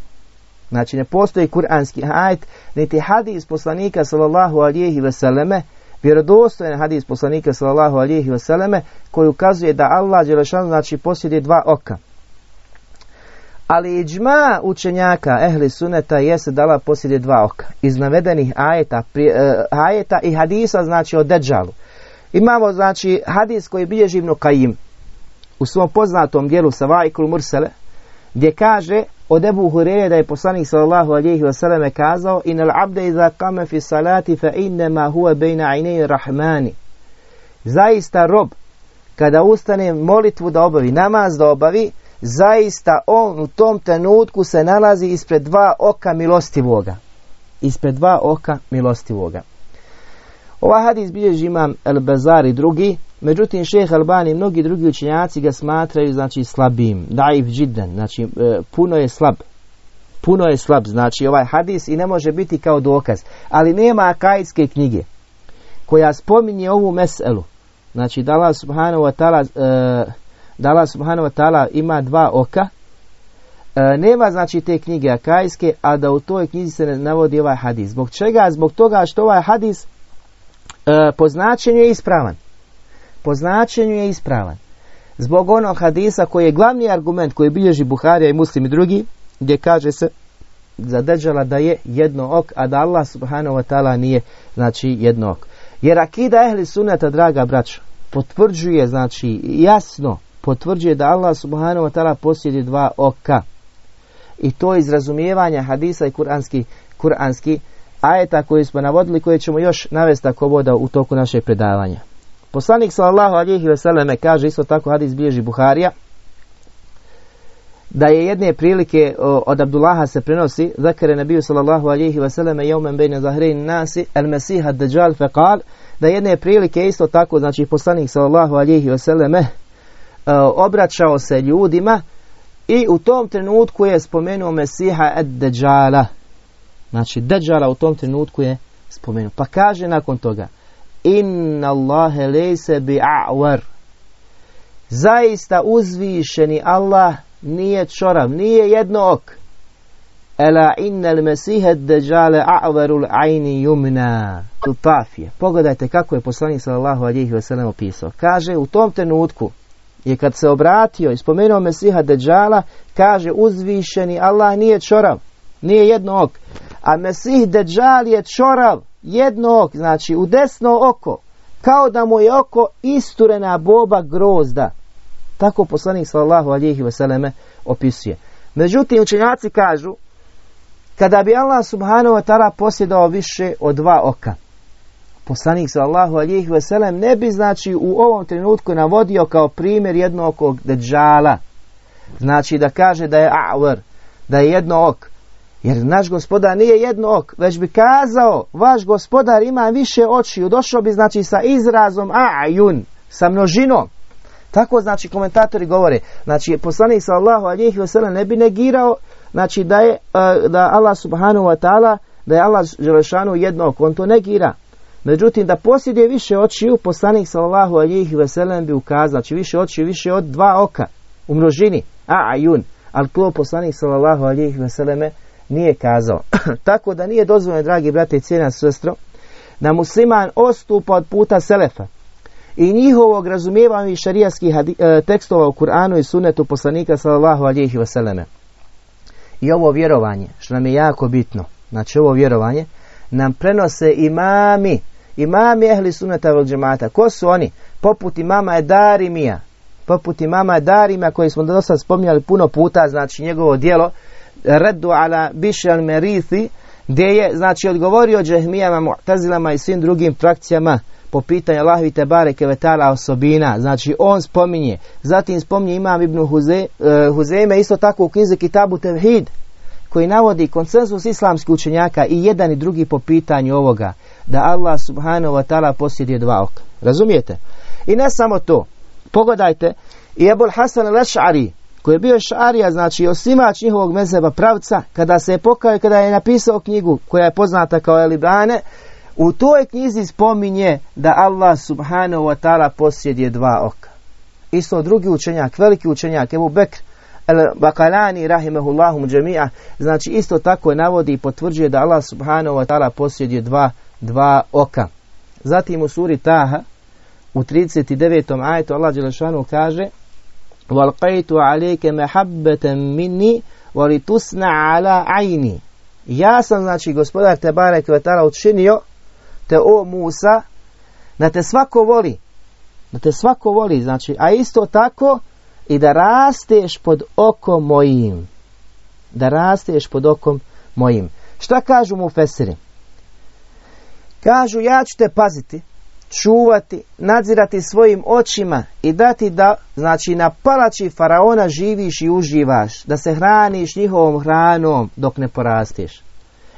Znači ne postoji kuranski ajet, niti hadis poslanika sallallahu alijehi veseleme, vjerodostojen hadis poslanika sallallahu alijehi veseleme, koji ukazuje da Allah Đelešan znači posjeduje dva oka. Ali iđma učenjaka ehli suneta jeste dala posljednje dva oka. Iz navedenih ajeta, e, ajeta i hadisa znači o Deđalu. Imamo znači hadis koji bilježi Ibn Kajim u svom poznatom dijelu Savajkul Mursele gdje kaže od Ebu Hureye da je poslanik sallallahu alihi wasallam kazao in al abde iza kame fi salati fa innema huwa bejna rahmani zaista rob kada ustane molitvu da obavi namaz da obavi zaista on u tom trenutku se nalazi ispred dva oka milostivoga. Ispred dva oka milostivoga. Ova hadis bilježi imam El Bazar i drugi, međutim šeh Albani i mnogi drugi učenjaci ga smatraju znači slabim, daif džiden, znači e, puno je slab. Puno je slab, znači ovaj hadis i ne može biti kao dokaz. Ali nema akajske knjige koja spominje ovu meselu. Znači da Allah subhanahu wa ta'ala e, da Allah subhanahu wa ta'ala ima dva oka, e, nema znači te knjige akajske, a da u toj knjizi se ne navodi ovaj hadis. Zbog čega? Zbog toga što ovaj hadis e, po značenju je ispravan. Po značenju je ispravan. Zbog onog hadisa koji je glavni argument koji bilježi Buharija i muslim i drugi, gdje kaže se zadržala da je jedno ok, a da Allah subhanahu wa ta'ala nije znači jedno ok. Jer akida ehli suneta, draga braćo, potvrđuje znači jasno potvrđuje da Allah subhanahu wa ta'ala posjeduje dva oka. i to iz razumijevanja hadisa i kuranski, kuranski ajeta koje smo navodili koje ćemo još navesti ako voda u toku našeg predavanja. Poslanik sallallahu alihi veseleme kaže isto tako hadis bilježi Buharija da je jedne prilike od Abdullaha se prenosi zakare nebiju sallallahu alihi veseleme jeumen bejne zahrein nasi el mesiha dajjal fekal da jedne prilike isto tako znači poslanik sallallahu alihi veseleme obraćao se ljudima i u tom trenutku je spomenuo Mesiha ed Dejala. Znači, Dejala u tom trenutku je spomenuo. Pa kaže nakon toga, Inna Allahe lejse bi a'war. Zaista uzvišeni Allah nije čorav, nije jedno ok. Ela innal mesihe deđale a'varul ajni jumna. Tafije. Pogledajte kako je poslanik sallallahu alihi wasallam opisao. Kaže u tom trenutku je kad se obratio i spomenuo Mesiha Deđala, kaže uzvišeni Allah nije čorav, nije jedno ok. A Mesih Deđal je čorav, jedno ok, znači u desno oko, kao da mu je oko isturena boba grozda. Tako poslanik sallallahu alihi vseleme opisuje. Međutim, učenjaci kažu, kada bi Allah subhanahu wa ta'ala posjedao više od dva oka, poslanik sallahu alijih veselem ne bi znači u ovom trenutku navodio kao primjer jednog deđala. Znači da kaže da je a'var, da je jedno ok. Jer naš gospodar nije jedno ok, već bi kazao, vaš gospodar ima više očiju, došao bi znači sa izrazom a'jun, sa množinom. Tako znači komentatori govore, znači poslanik sallahu alijih veselem ne bi negirao, znači da je da Allah subhanahu wa ta'ala, da je Allah Želešanu jedno ok, on to negira. Međutim, da posjeduje više očiju, poslanik sallallahu alihi veselem bi ukazao, znači više očiju, više od dva oka u množini, a ajun, ali to poslanik sallallahu alihi veseleme nije kazao. Tako da nije dozvoljeno, dragi brate i cijena sestro, da musliman ostupa od puta selefa i njihovog razumijevanja šarijskih e, tekstova u Kur'anu i sunetu poslanika sallallahu alihi veseleme. I ovo vjerovanje, što nam je jako bitno, znači ovo vjerovanje, nam prenose imami Imami ehli sunata vel džemata. Ko su oni? Poput imama Darimija. Poput imama Darimija koji smo do sad spominjali puno puta, znači njegovo dijelo Reddu ala Bišel Merithi gdje je znači odgovorio džehmijama, mu'tazilama i svim drugim frakcijama po pitanju Allahovi Tebare Kevetala osobina. Znači on spominje. Zatim spominje imam Ibn Huze, Huzeme isto tako u knjizi Kitabu Tevhid koji navodi konsensus islamskih učenjaka i jedan i drugi po pitanju ovoga da Allah subhanahu wa ta'ala posjeduje dva oka. Razumijete? I ne samo to. Pogledajte, i Ebul Hasan al-Ash'ari, koji je bio šarija, znači osimač njihovog mezeba pravca, kada se je pokao kada je napisao knjigu koja je poznata kao Elibane, u toj knjizi spominje da Allah subhanahu wa ta'ala posjeduje dva oka. Isto drugi učenjak, veliki učenjak, Ebu Bekr, Bakalani rahimehullahu džemija, znači isto tako navodi i potvrđuje da Allah subhanahu wa ta'ala posjeduje dva dva oka. Zatim u suri Taha u 39. ajetu Allah Đelešanu kaže وَالْقَيْتُ عَلَيْكَ مَحَبَّةً مِنِّي وَلِتُسْنَ عَلَى عَيْنِ Ja sam, znači, gospodar Tebare Kvetala učinio te o Musa da te svako voli. Da te svako voli, znači, a isto tako i da rasteš pod okom mojim. Da rasteš pod okom mojim. Šta kažu mu Fesiri? Kažu ja ću te paziti, čuvati, nadzirati svojim očima i dati da, znači na palači faraona živiš i uživaš, da se hraniš njihovom hranom dok ne porastiš.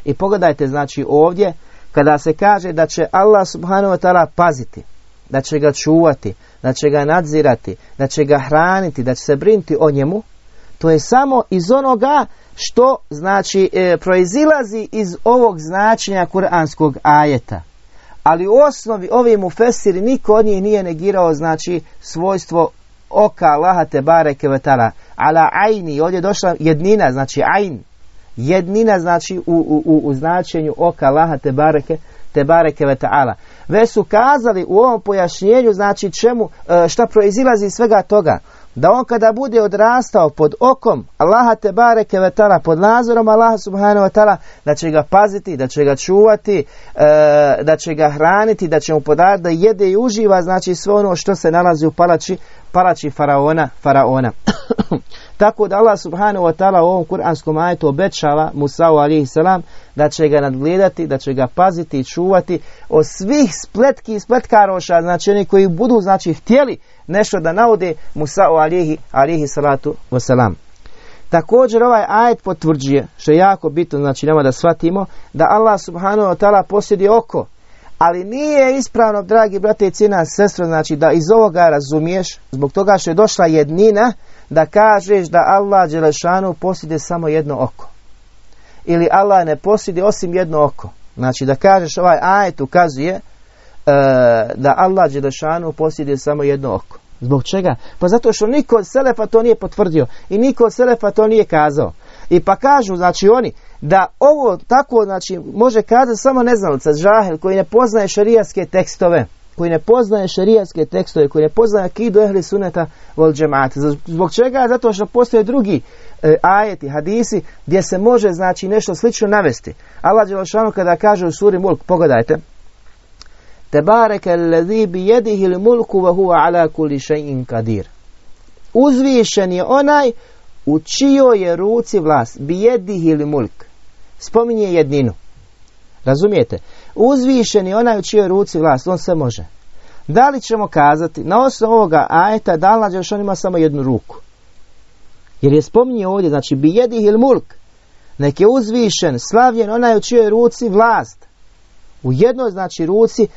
I pogledajte, znači ovdje, kada se kaže da će Allah subhanahu wa ta'ala paziti, da će ga čuvati, da će ga nadzirati, da će ga hraniti, da će se brinti o njemu, to je samo iz onoga što znači e, proizilazi iz ovog značenja kuranskog ajeta. Ali u osnovi ovi mufesiri niko od njih nije negirao znači svojstvo oka Allaha te bareke vetala. Ala ajni, ovdje je došla jednina, znači ajn. Jednina znači u, u, u značenju oka Allaha te bareke, te bareke vetala. Već su kazali u ovom pojašnjenju znači čemu, e, šta proizilazi iz svega toga da on kada bude odrastao pod okom Allaha te bareke vetala, pod nazorom Allaha subhanahu wa ta'ala, da će ga paziti, da će ga čuvati, e, da će ga hraniti, da će mu podariti da jede i uživa, znači sve ono što se nalazi u palači parači faraona, faraona. Tako da Allah subhanahu wa ta'ala u ovom kuranskom ajetu obećava Musa'u alihi salam da će ga nadgledati, da će ga paziti i čuvati od svih spletki i spletkaroša, znači oni koji budu znači htjeli nešto da naude Musa'u alihi, alihi salatu wasalam. Također ovaj ajet potvrđuje, što je jako bitno, znači nama da shvatimo, da Allah subhanahu wa ta'ala posjedi oko. Ali nije ispravno, dragi brate i cijena sestro, znači da iz ovoga razumiješ, zbog toga što je došla jednina, da kažeš da Allah Đelešanu posjede samo jedno oko. Ili Allah ne posjede osim jedno oko. Znači da kažeš ovaj ajet ukazuje e, da Allah Đelešanu posjede samo jedno oko. Zbog čega? Pa zato što niko od Selefa to nije potvrdio i niko od Selefa to nije kazao. I pa kažu, znači oni, da ovo tako, znači, može kazati samo neznalica, žahel, koji ne poznaje šarijaske tekstove, koji ne poznaje šarijaske tekstove, koji ne poznaje akidu ehli suneta vol džemata. Zbog čega? Zato što postoje drugi e, ajeti, hadisi, gdje se može, znači, nešto slično navesti. Allah Đelešanu kada kaže u suri Mulk, pogledajte, Tebareke allazi bi jedihi mulku wa huwa ala kulli shay'in kadir. Uzvišen je onaj u čijoj je ruci vlast. Bi jedihi mulk. Spominje jedninu. Razumijete? Uzvišen je onaj u čijoj ruci vlast. On se može. Da li ćemo kazati na osnovu ovoga ajeta da Allah on ima samo jednu ruku? Jer je spominje ovdje, znači bi jedihi mulk. Nek je uzvišen, slavljen onaj u čijoj ruci vlast. U jednoj znači ruci e,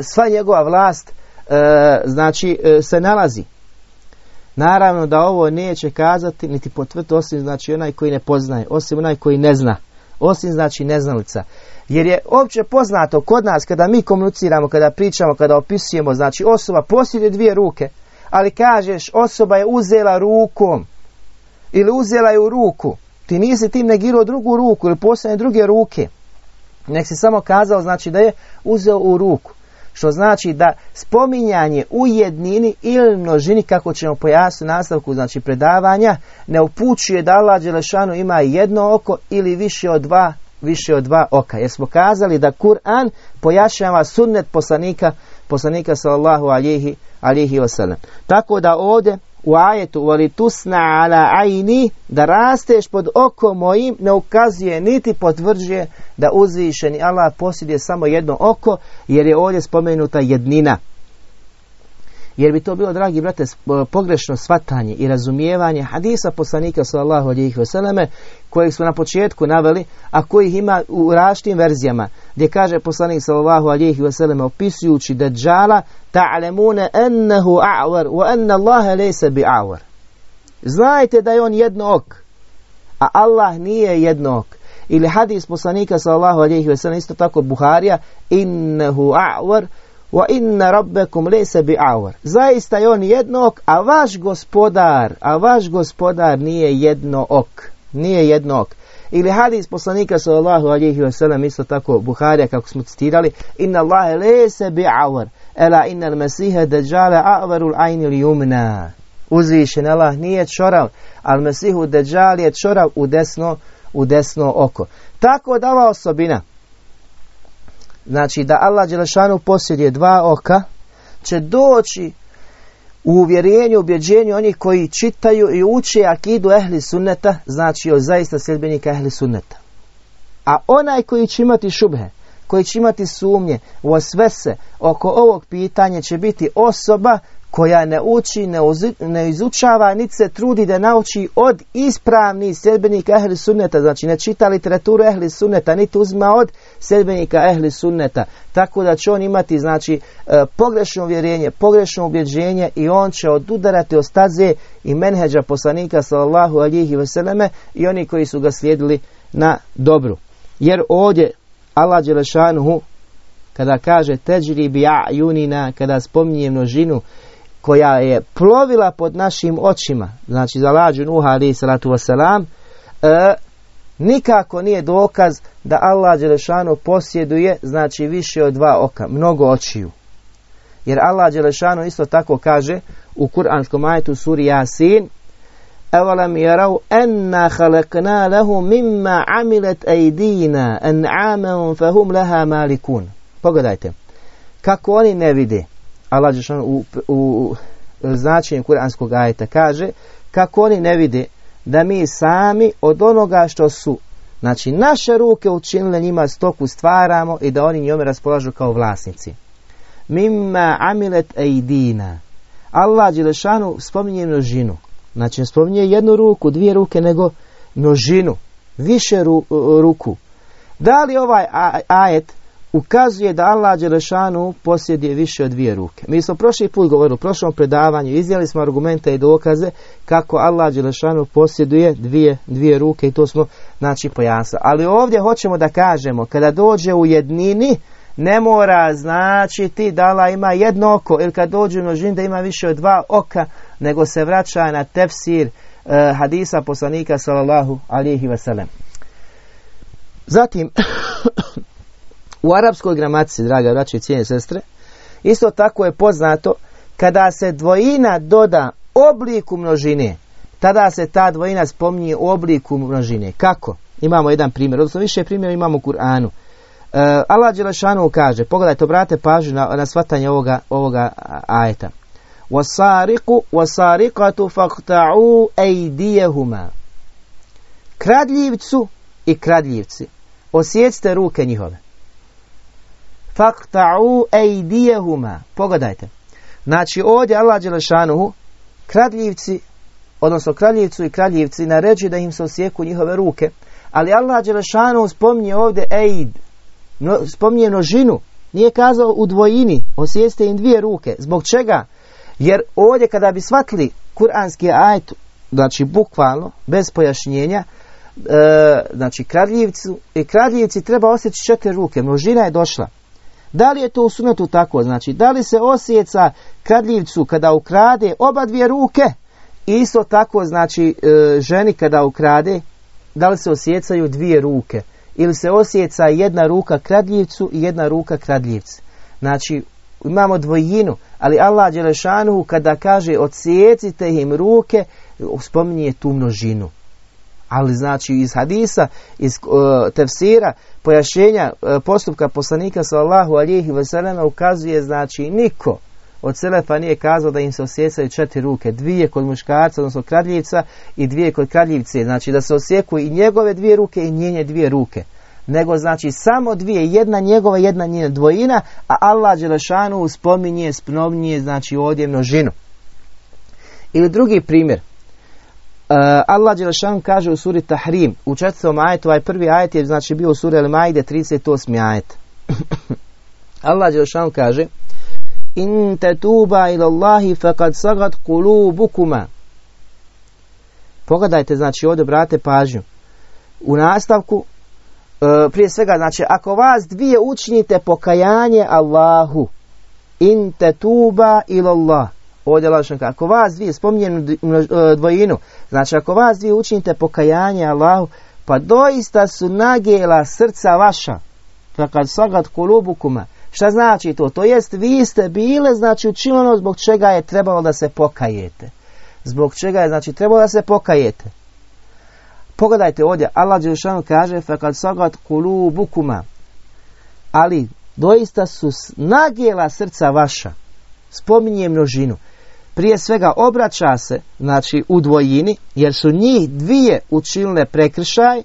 sva njegova vlast e, znači e, se nalazi. Naravno da ovo neće kazati niti potvrditi osim znači onaj koji ne poznaje, osim onaj koji ne zna, osim znači neznalica. Jer je opće poznato kod nas kada mi komuniciramo, kada pričamo, kada opisujemo, znači osoba posjeduje dvije ruke, ali kažeš osoba je uzela rukom ili uzela je u ruku, ti nisi tim negirao drugu ruku ili posljednje druge ruke. Nek se samo kazao znači da je uzeo u ruku. Što znači da spominjanje u jednini ili množini, kako ćemo pojasniti nastavku znači predavanja, ne upućuje da Allah Đelešanu ima jedno oko ili više od dva više od dva oka. Jer smo kazali da Kur'an pojašnjava sunnet poslanika, poslanika sallallahu alihi, alihi wasallam. Tako da ovdje u ajetu voli tusna ala ajni da rasteš pod oko mojim ne ukazuje niti potvrđuje da uzvišeni Allah posjeduje samo jedno oko jer je ovdje spomenuta jednina jer bi to bilo, dragi brate, pogrešno svatanje i razumijevanje hadisa poslanika sallallahu alejhi ve selleme kojeg smo na početku naveli, a kojih ima u različitim verzijama, gdje kaže poslanik sallallahu alejhi ve selleme opisujući dajjala ta'lamuna annahu a'war wa anna Allaha laysa bi'awar. Znajte da je on ok a Allah nije jednog. Ili hadis poslanika sallallahu alejhi ve sellem isto tako Buharija innahu a'war wa inna rabbakum laysa bi'awar. Zaista je on jednog, a vaš gospodar, a vaš gospodar nije jedno. Nije jedno ok. Ili hadis poslanika sallallahu alejhi ve sellem isto tako Buharija kako smo citirali inna Allaha laysa bi'awar. Ela inna al-masiha dajjala a'varul ayni al-yumna. Uzvišen Allah nije čorav, al Mesihu Dejjal je čorav u desno, u desno oko. Tako da ova osobina, znači da Allah Đelešanu posjeduje dva oka, će doći u uvjerenju, ubjeđenju onih koji čitaju i uče akidu ehli sunneta, znači o zaista sljedbenika ehli sunneta. A onaj koji će imati šubhe, koji će imati sumnje sve se oko ovog pitanja će biti osoba koja ne uči, ne, izučava, niti se trudi da nauči od ispravnih sljedbenika ehli sunneta, znači ne čita literaturu ehli sunneta, niti uzma od sljedbenika ehli sunneta, tako da će on imati znači e, pogrešno uvjerenje, pogrešno ubjeđenje i on će odudarati od staze i menheđa poslanika sallallahu alihi vseleme i oni koji su ga slijedili na dobru. Jer ovdje Allah Đelešanuhu kada kaže teđri bi junina, kada spominje množinu koja je plovila pod našim očima, znači za lađu Nuha ali salatu wasalam, e, nikako nije dokaz da Allah Đelešanu posjeduje, znači više od dva oka, mnogo očiju. Jer Allah Đelešanu isto tako kaže u kuranskom ajetu suri Yasin, أولم يروا أنا خلقنا لهم مما عملت أيدينا أنعاما فهم لها مالكون Pogledajte, kako oni ne vide, Allah u, u, značenjem kuranskog ajeta. Kaže, kako oni ne vide da mi sami od onoga što su Znači, naše ruke učinile njima stoku stvaramo i da oni njome raspolažu kao vlasnici. Mimma amilet ejdina. Allah Đelešanu spominje množinu. Znači, spominje jednu ruku, dvije ruke, nego množinu. Više ruku. Da li ovaj ajet ukazuje da Allah Đelešanu posjeduje više od dvije ruke. Mi smo prošli put govorili u prošlom predavanju, iznijeli smo argumente i dokaze kako Allah Đelešanu posjeduje dvije, dvije ruke i to smo znači pojasnili. Ali ovdje hoćemo da kažemo, kada dođe u jednini, ne mora značiti da Allah ima jedno oko ili kad dođe u množini da ima više od dva oka, nego se vraća na tefsir eh, hadisa poslanika sallallahu alihi wasallam. Zatim, U arapskoj gramatici, draga braće i cijene sestre, isto tako je poznato kada se dvojina doda obliku množine, tada se ta dvojina spominje u obliku množine. Kako? Imamo jedan primjer, odnosno više primjera imamo u Kur'anu. E, Allah Đelešanu kaže, pogledajte, obrate pažnju na, na shvatanje ovoga, ovoga ajeta. Wasariku wasariqatu faqta'u ejdijehuma. Kradljivcu i kradljivci. Osjecite ruke njihove. Fakta'u ejdijehuma. Pogledajte. Znači ovdje Allah Đelešanuhu kradljivci, odnosno kraljivcu i kraljivci naređuje da im se osjeku njihove ruke. Ali Allah Đelešanuhu spominje ovdje ejd. No, spominje nožinu. Nije kazao u dvojini. Osjeste im dvije ruke. Zbog čega? Jer ovdje kada bi shvatili kuranski ajet, znači bukvalno, bez pojašnjenja, e, znači kradljivcu i kradljivci treba osjeći četiri ruke. Množina je došla. Da li je to u sunetu tako? Znači, da li se osjeca kradljivcu kada ukrade oba dvije ruke? Isto tako, znači, e, ženi kada ukrade, da li se osjecaju dvije ruke? Ili se osjeca jedna ruka kradljivcu i jedna ruka kradljivcu? Znači, imamo dvojinu, ali Allah Đelešanu kada kaže odsjecite im ruke, spominje tu množinu ali znači iz hadisa, iz uh, tefsira, pojašnjenja uh, postupka poslanika sallahu alihi vseleme ukazuje znači niko od Selefa nije kazao da im se osjecaju četiri ruke, dvije kod muškarca, odnosno kradljivca i dvije kod kradljivce, znači da se osjeku i njegove dvije ruke i njenje dvije ruke. Nego znači samo dvije, jedna njegova, jedna njena dvojina, a Allah Đelešanu spominje, spominje znači ovdje množinu. Ili drugi primjer, Allah Đelešan kaže u suri Tahrim, u četvrtom ajetu, ovaj prvi ajet je znači bio u suri Al-Maide 38. ajet. Allah Đelešan kaže In tetuba ila Allahi faqad sagat kulubukuma. Pogledajte, znači ovdje brate pažnju. U nastavku, uh, prije svega, znači ako vas dvije učinite pokajanje Allahu, in tetuba ila Allah, Ovdje lažem ako vas dvije, spominjenu e, dvojinu, znači ako vas dvije učinite pokajanje Allahu, pa doista su nagela srca vaša, pa kad sagat kolubukuma, šta znači to? To jest vi ste bile, znači ono zbog čega je trebalo da se pokajete. Zbog čega je, znači, trebalo da se pokajete. Pogledajte ovdje, Allah Đelšanu kaže, fa kad sagat kolubukuma, ali doista su nagela srca vaša, spominje množinu prije svega obraća se znači u dvojini jer su njih dvije učinile prekršaj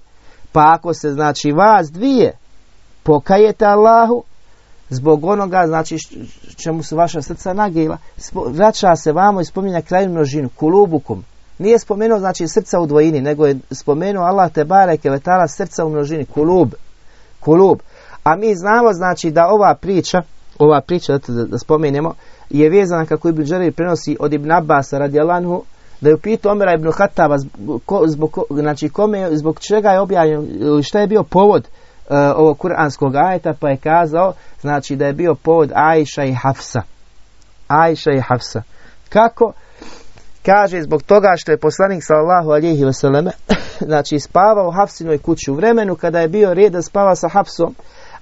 pa ako se znači vas dvije pokajete Allahu zbog onoga znači čemu su vaša srca nagila vraća se vamo i spominja kraju množinu kulubukum. Nije spomenuo znači srca u dvojini nego je spomenuo Allah te bareke vetala srca u množini kulub kulub. A mi znamo znači da ova priča ova priča da, da spomenemo je vezana kako Ibn Đarir prenosi od Ibn Abbas radi Alanhu da je upitao Omera ibn Hataba zbog, znači kome, zbog čega je objavljen, šta je bio povod uh, ovog kuranskog ajeta, pa je kazao, znači da je bio povod Ajša i Hafsa. Ajša i Hafsa. Kako? Kaže zbog toga što je poslanik sallallahu alihi vseleme, znači spavao u Hafsinoj kući u vremenu kada je bio red da spava sa Hafsom,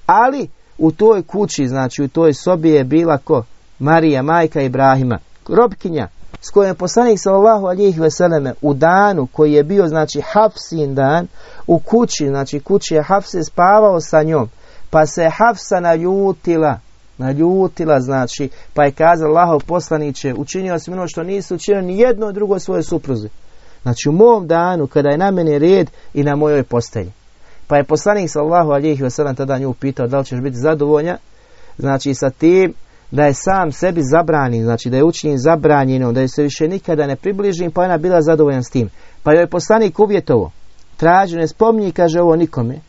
ali u toj kući, znači u toj sobi je bila ko? Marija, majka Ibrahima, robkinja, s kojom je poslanik sallallahu alijih veseleme u danu koji je bio znači Hafsin dan u kući, znači kući je Hafse spavao sa njom, pa se Hafsa naljutila naljutila, znači, pa je kazala Allahov poslaniće, učinio sam ono što nisu učinio ni jedno drugo svoje supruzi. Znači u mom danu, kada je na meni red i na mojoj postelji. Pa je poslanik sallahu alihi wasallam tada nju pitao da li ćeš biti zadovoljna, znači sa tim da je sam sebi zabranjen, znači da je učinjen zabranjenom, da se više nikada ne približim, pa ona bila zadovoljna s tim. Pa joj je poslanik uvjetovo, traži, ne spominji, kaže ovo nikome.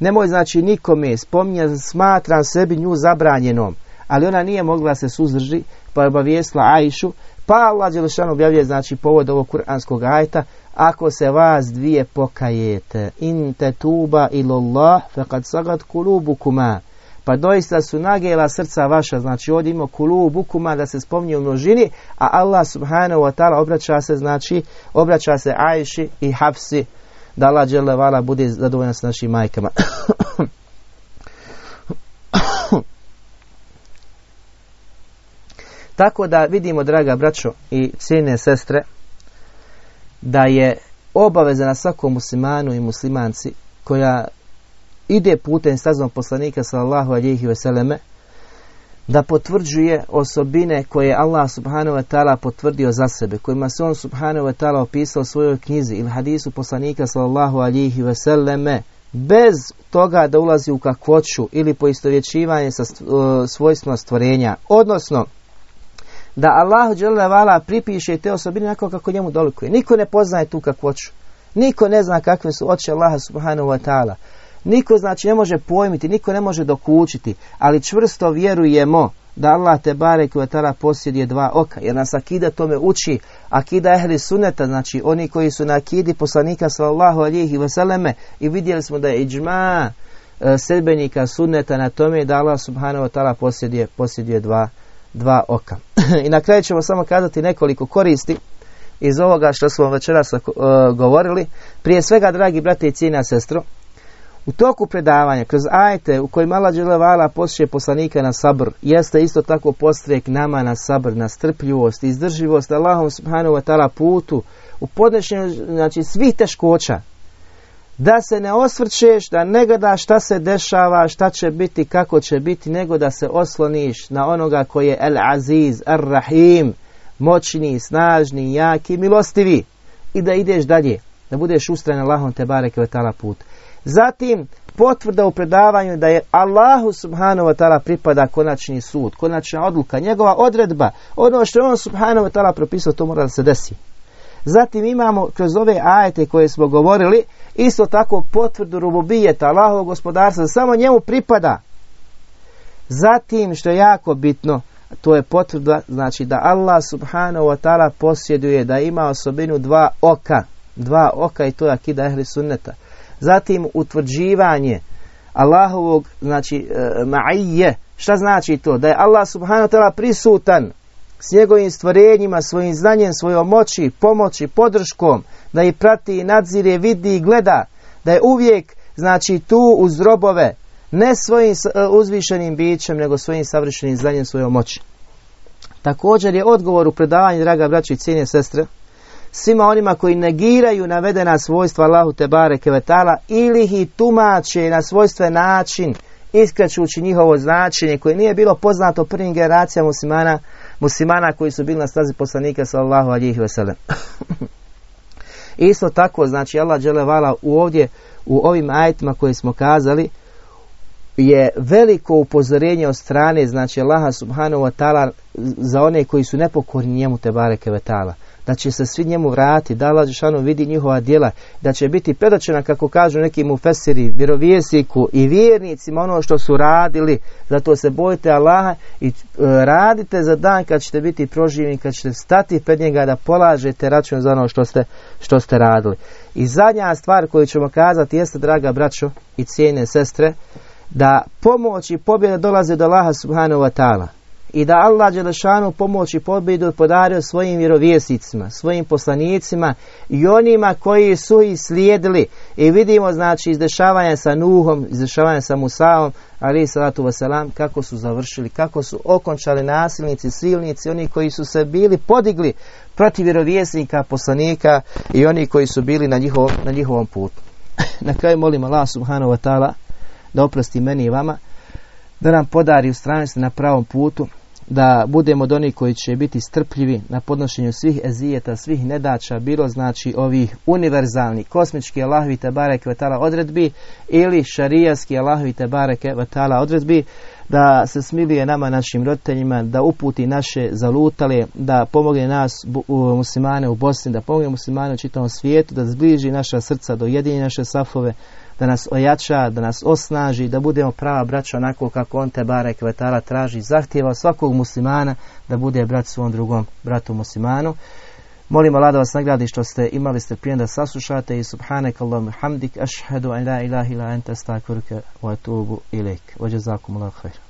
Nemoj znači nikome spominja, smatram sebi nju zabranjenom. Ali ona nije mogla se suzdrži, pa je obavijestila Ajšu, pa Allah Đelešan objavljuje znači povod ovog kuranskog ajta, ako se vas dvije pokajete, in te tuba ilallah, fekad sagad kulubukuma, pa doista su nagela srca vaša, znači ovdje ima kulubukuma da se spominje u množini, a Allah subhanahu wa ta'ala obraća se, znači, obraća se Ajši i Hafsi, da Allah dželevala bude zadovoljan s našim majkama. Tako da vidimo, draga braćo i cijene sestre, da je obaveza na svakom muslimanu i muslimanci koja ide putem stazom poslanika sallallahu alihi veseleme da potvrđuje osobine koje Allah subhanahu wa ta'ala potvrdio za sebe, kojima se on subhanahu wa ta'ala opisao u svojoj knjizi ili hadisu poslanika sallallahu alihi veseleme bez toga da ulazi u kakvoću ili poistovjećivanje sa svojstvom stvorenja. Odnosno, da Allahu vala pripiše te osobine onako kako njemu dolikuje. Niko ne poznaje tu kakvoću. Niko ne zna kakve su oči Allaha subhanahu wa ta'ala. Niko znači ne može pojmiti, niko ne može dokučiti, ali čvrsto vjerujemo da Allah te barek u etara posjeduje dva oka, jer nas akida tome uči, akida ehli suneta, znači oni koji su na akidi poslanika sallallahu alihi vseleme i vidjeli smo da je iđma e, sedbenika suneta na tome da Allah subhanahu wa ta'ala posjeduje, posjeduje dva, dva oka. I na kraju ćemo samo kazati nekoliko koristi iz ovoga što smo večeras uh, govorili. Prije svega, dragi brate i cijena sestro, u toku predavanja, kroz ajte u kojima Allah dželevala posjeće poslanika na sabr, jeste isto tako postrek nama na sabr, na strpljivost, izdrživost Allahom subhanahu wa ta'ala putu, u podnošenju znači, svih teškoća, da se ne osvrćeš, da ne gledaš šta se dešava, šta će biti, kako će biti, nego da se osloniš na onoga koji je El Aziz, El Rahim, moćni, snažni, jaki, milostivi i da ideš dalje, da budeš ustrajan Allahom te bareke put. Zatim, potvrda u predavanju da je Allahu subhanahu wa ta'ala pripada konačni sud, konačna odluka, njegova odredba, ono što je on subhanahu wa ta'ala propisao, to mora da se desi. Zatim imamo kroz ove ajete koje smo govorili, isto tako potvrdu rububijeta, Allahovog gospodarstva, samo njemu pripada. Zatim, što je jako bitno, to je potvrda, znači da Allah subhanahu wa ta'ala posjeduje, da ima osobinu dva oka, dva oka i to je akida ehli sunneta. Zatim utvrđivanje Allahovog, znači e, ma'ije, šta znači to? Da je Allah subhanahu wa ta'ala prisutan s njegovim stvorenjima, svojim znanjem, svojom moći, pomoći, podrškom, da ih prati nadzire, vidi i gleda, da je uvijek, znači, tu uz robove, ne svojim e, uzvišenim bićem, nego svojim savršenim znanjem, svojom moći. Također je odgovor u predavanju, draga braći i cijenje sestre, svima onima koji negiraju navedena svojstva Allahu Tebare Kevetala ili ih tumače na svojstven način, iskrećući njihovo značenje koje nije bilo poznato prvim generacijama muslimana, muslimana koji su bili na stazi poslanika sallallahu alihi veselem. Isto tako, znači Allah dželevala u ovdje, u ovim ajitima koje smo kazali, je veliko upozorenje od strane, znači Allaha subhanahu wa ta'ala za one koji su nepokorni njemu te bareke vetala da će se svi njemu vratiti, da Allah vidi njihova djela, da će biti predočena, kako kažu neki mu fesiri, vjerovjesniku i vjernicima ono što su radili, zato se bojite Allaha i e, radite za dan kad ćete biti proživni, kad ćete stati pred njega da polažete račun za ono što ste, što ste radili. I zadnja stvar koju ćemo kazati jeste, draga braćo i cijene sestre, da pomoć i pobjeda dolaze do Allaha subhanahu wa ta'ala i da Allah Đelešanu pomoć i pobjedu podario svojim vjerovjesnicima, svojim poslanicima i onima koji su ih slijedili. I vidimo znači izdešavanje sa Nuhom, izdešavanje sa Musaom, ali salatu wasalam, kako su završili, kako su okončali nasilnici, silnici, oni koji su se bili podigli protiv vjerovjesnika, poslanika i oni koji su bili na njihovom, na njihovom putu. na kraju molim Allah subhanahu wa ta'ala da oprosti meni i vama da nam podari ustrajnosti na pravom putu, da budemo od onih koji će biti strpljivi na podnošenju svih ezijeta, svih nedača, bilo znači ovih univerzalnih, kosmički Allahovi bareke vatala odredbi ili šarijaski Allahovi bareke vatala odredbi, da se smilije nama našim roditeljima, da uputi naše zalutale, da pomogne nas muslimane u Bosni, da pomogne muslimane u čitavom svijetu, da zbliži naša srca do jedinje naše safove, da nas ojača, da nas osnaži, da budemo prava braća onako kako on te bare kvetala traži, zahtjeva svakog muslimana da bude brat svom drugom bratu muslimanu. Molim Allah da vas nagradi što ste imali strpljenje da saslušate i subhanak Allahumma hamdik ashhadu an la ilaha illa anta astaghfiruka wa atubu ilaik. Wa jazakumullahu khair.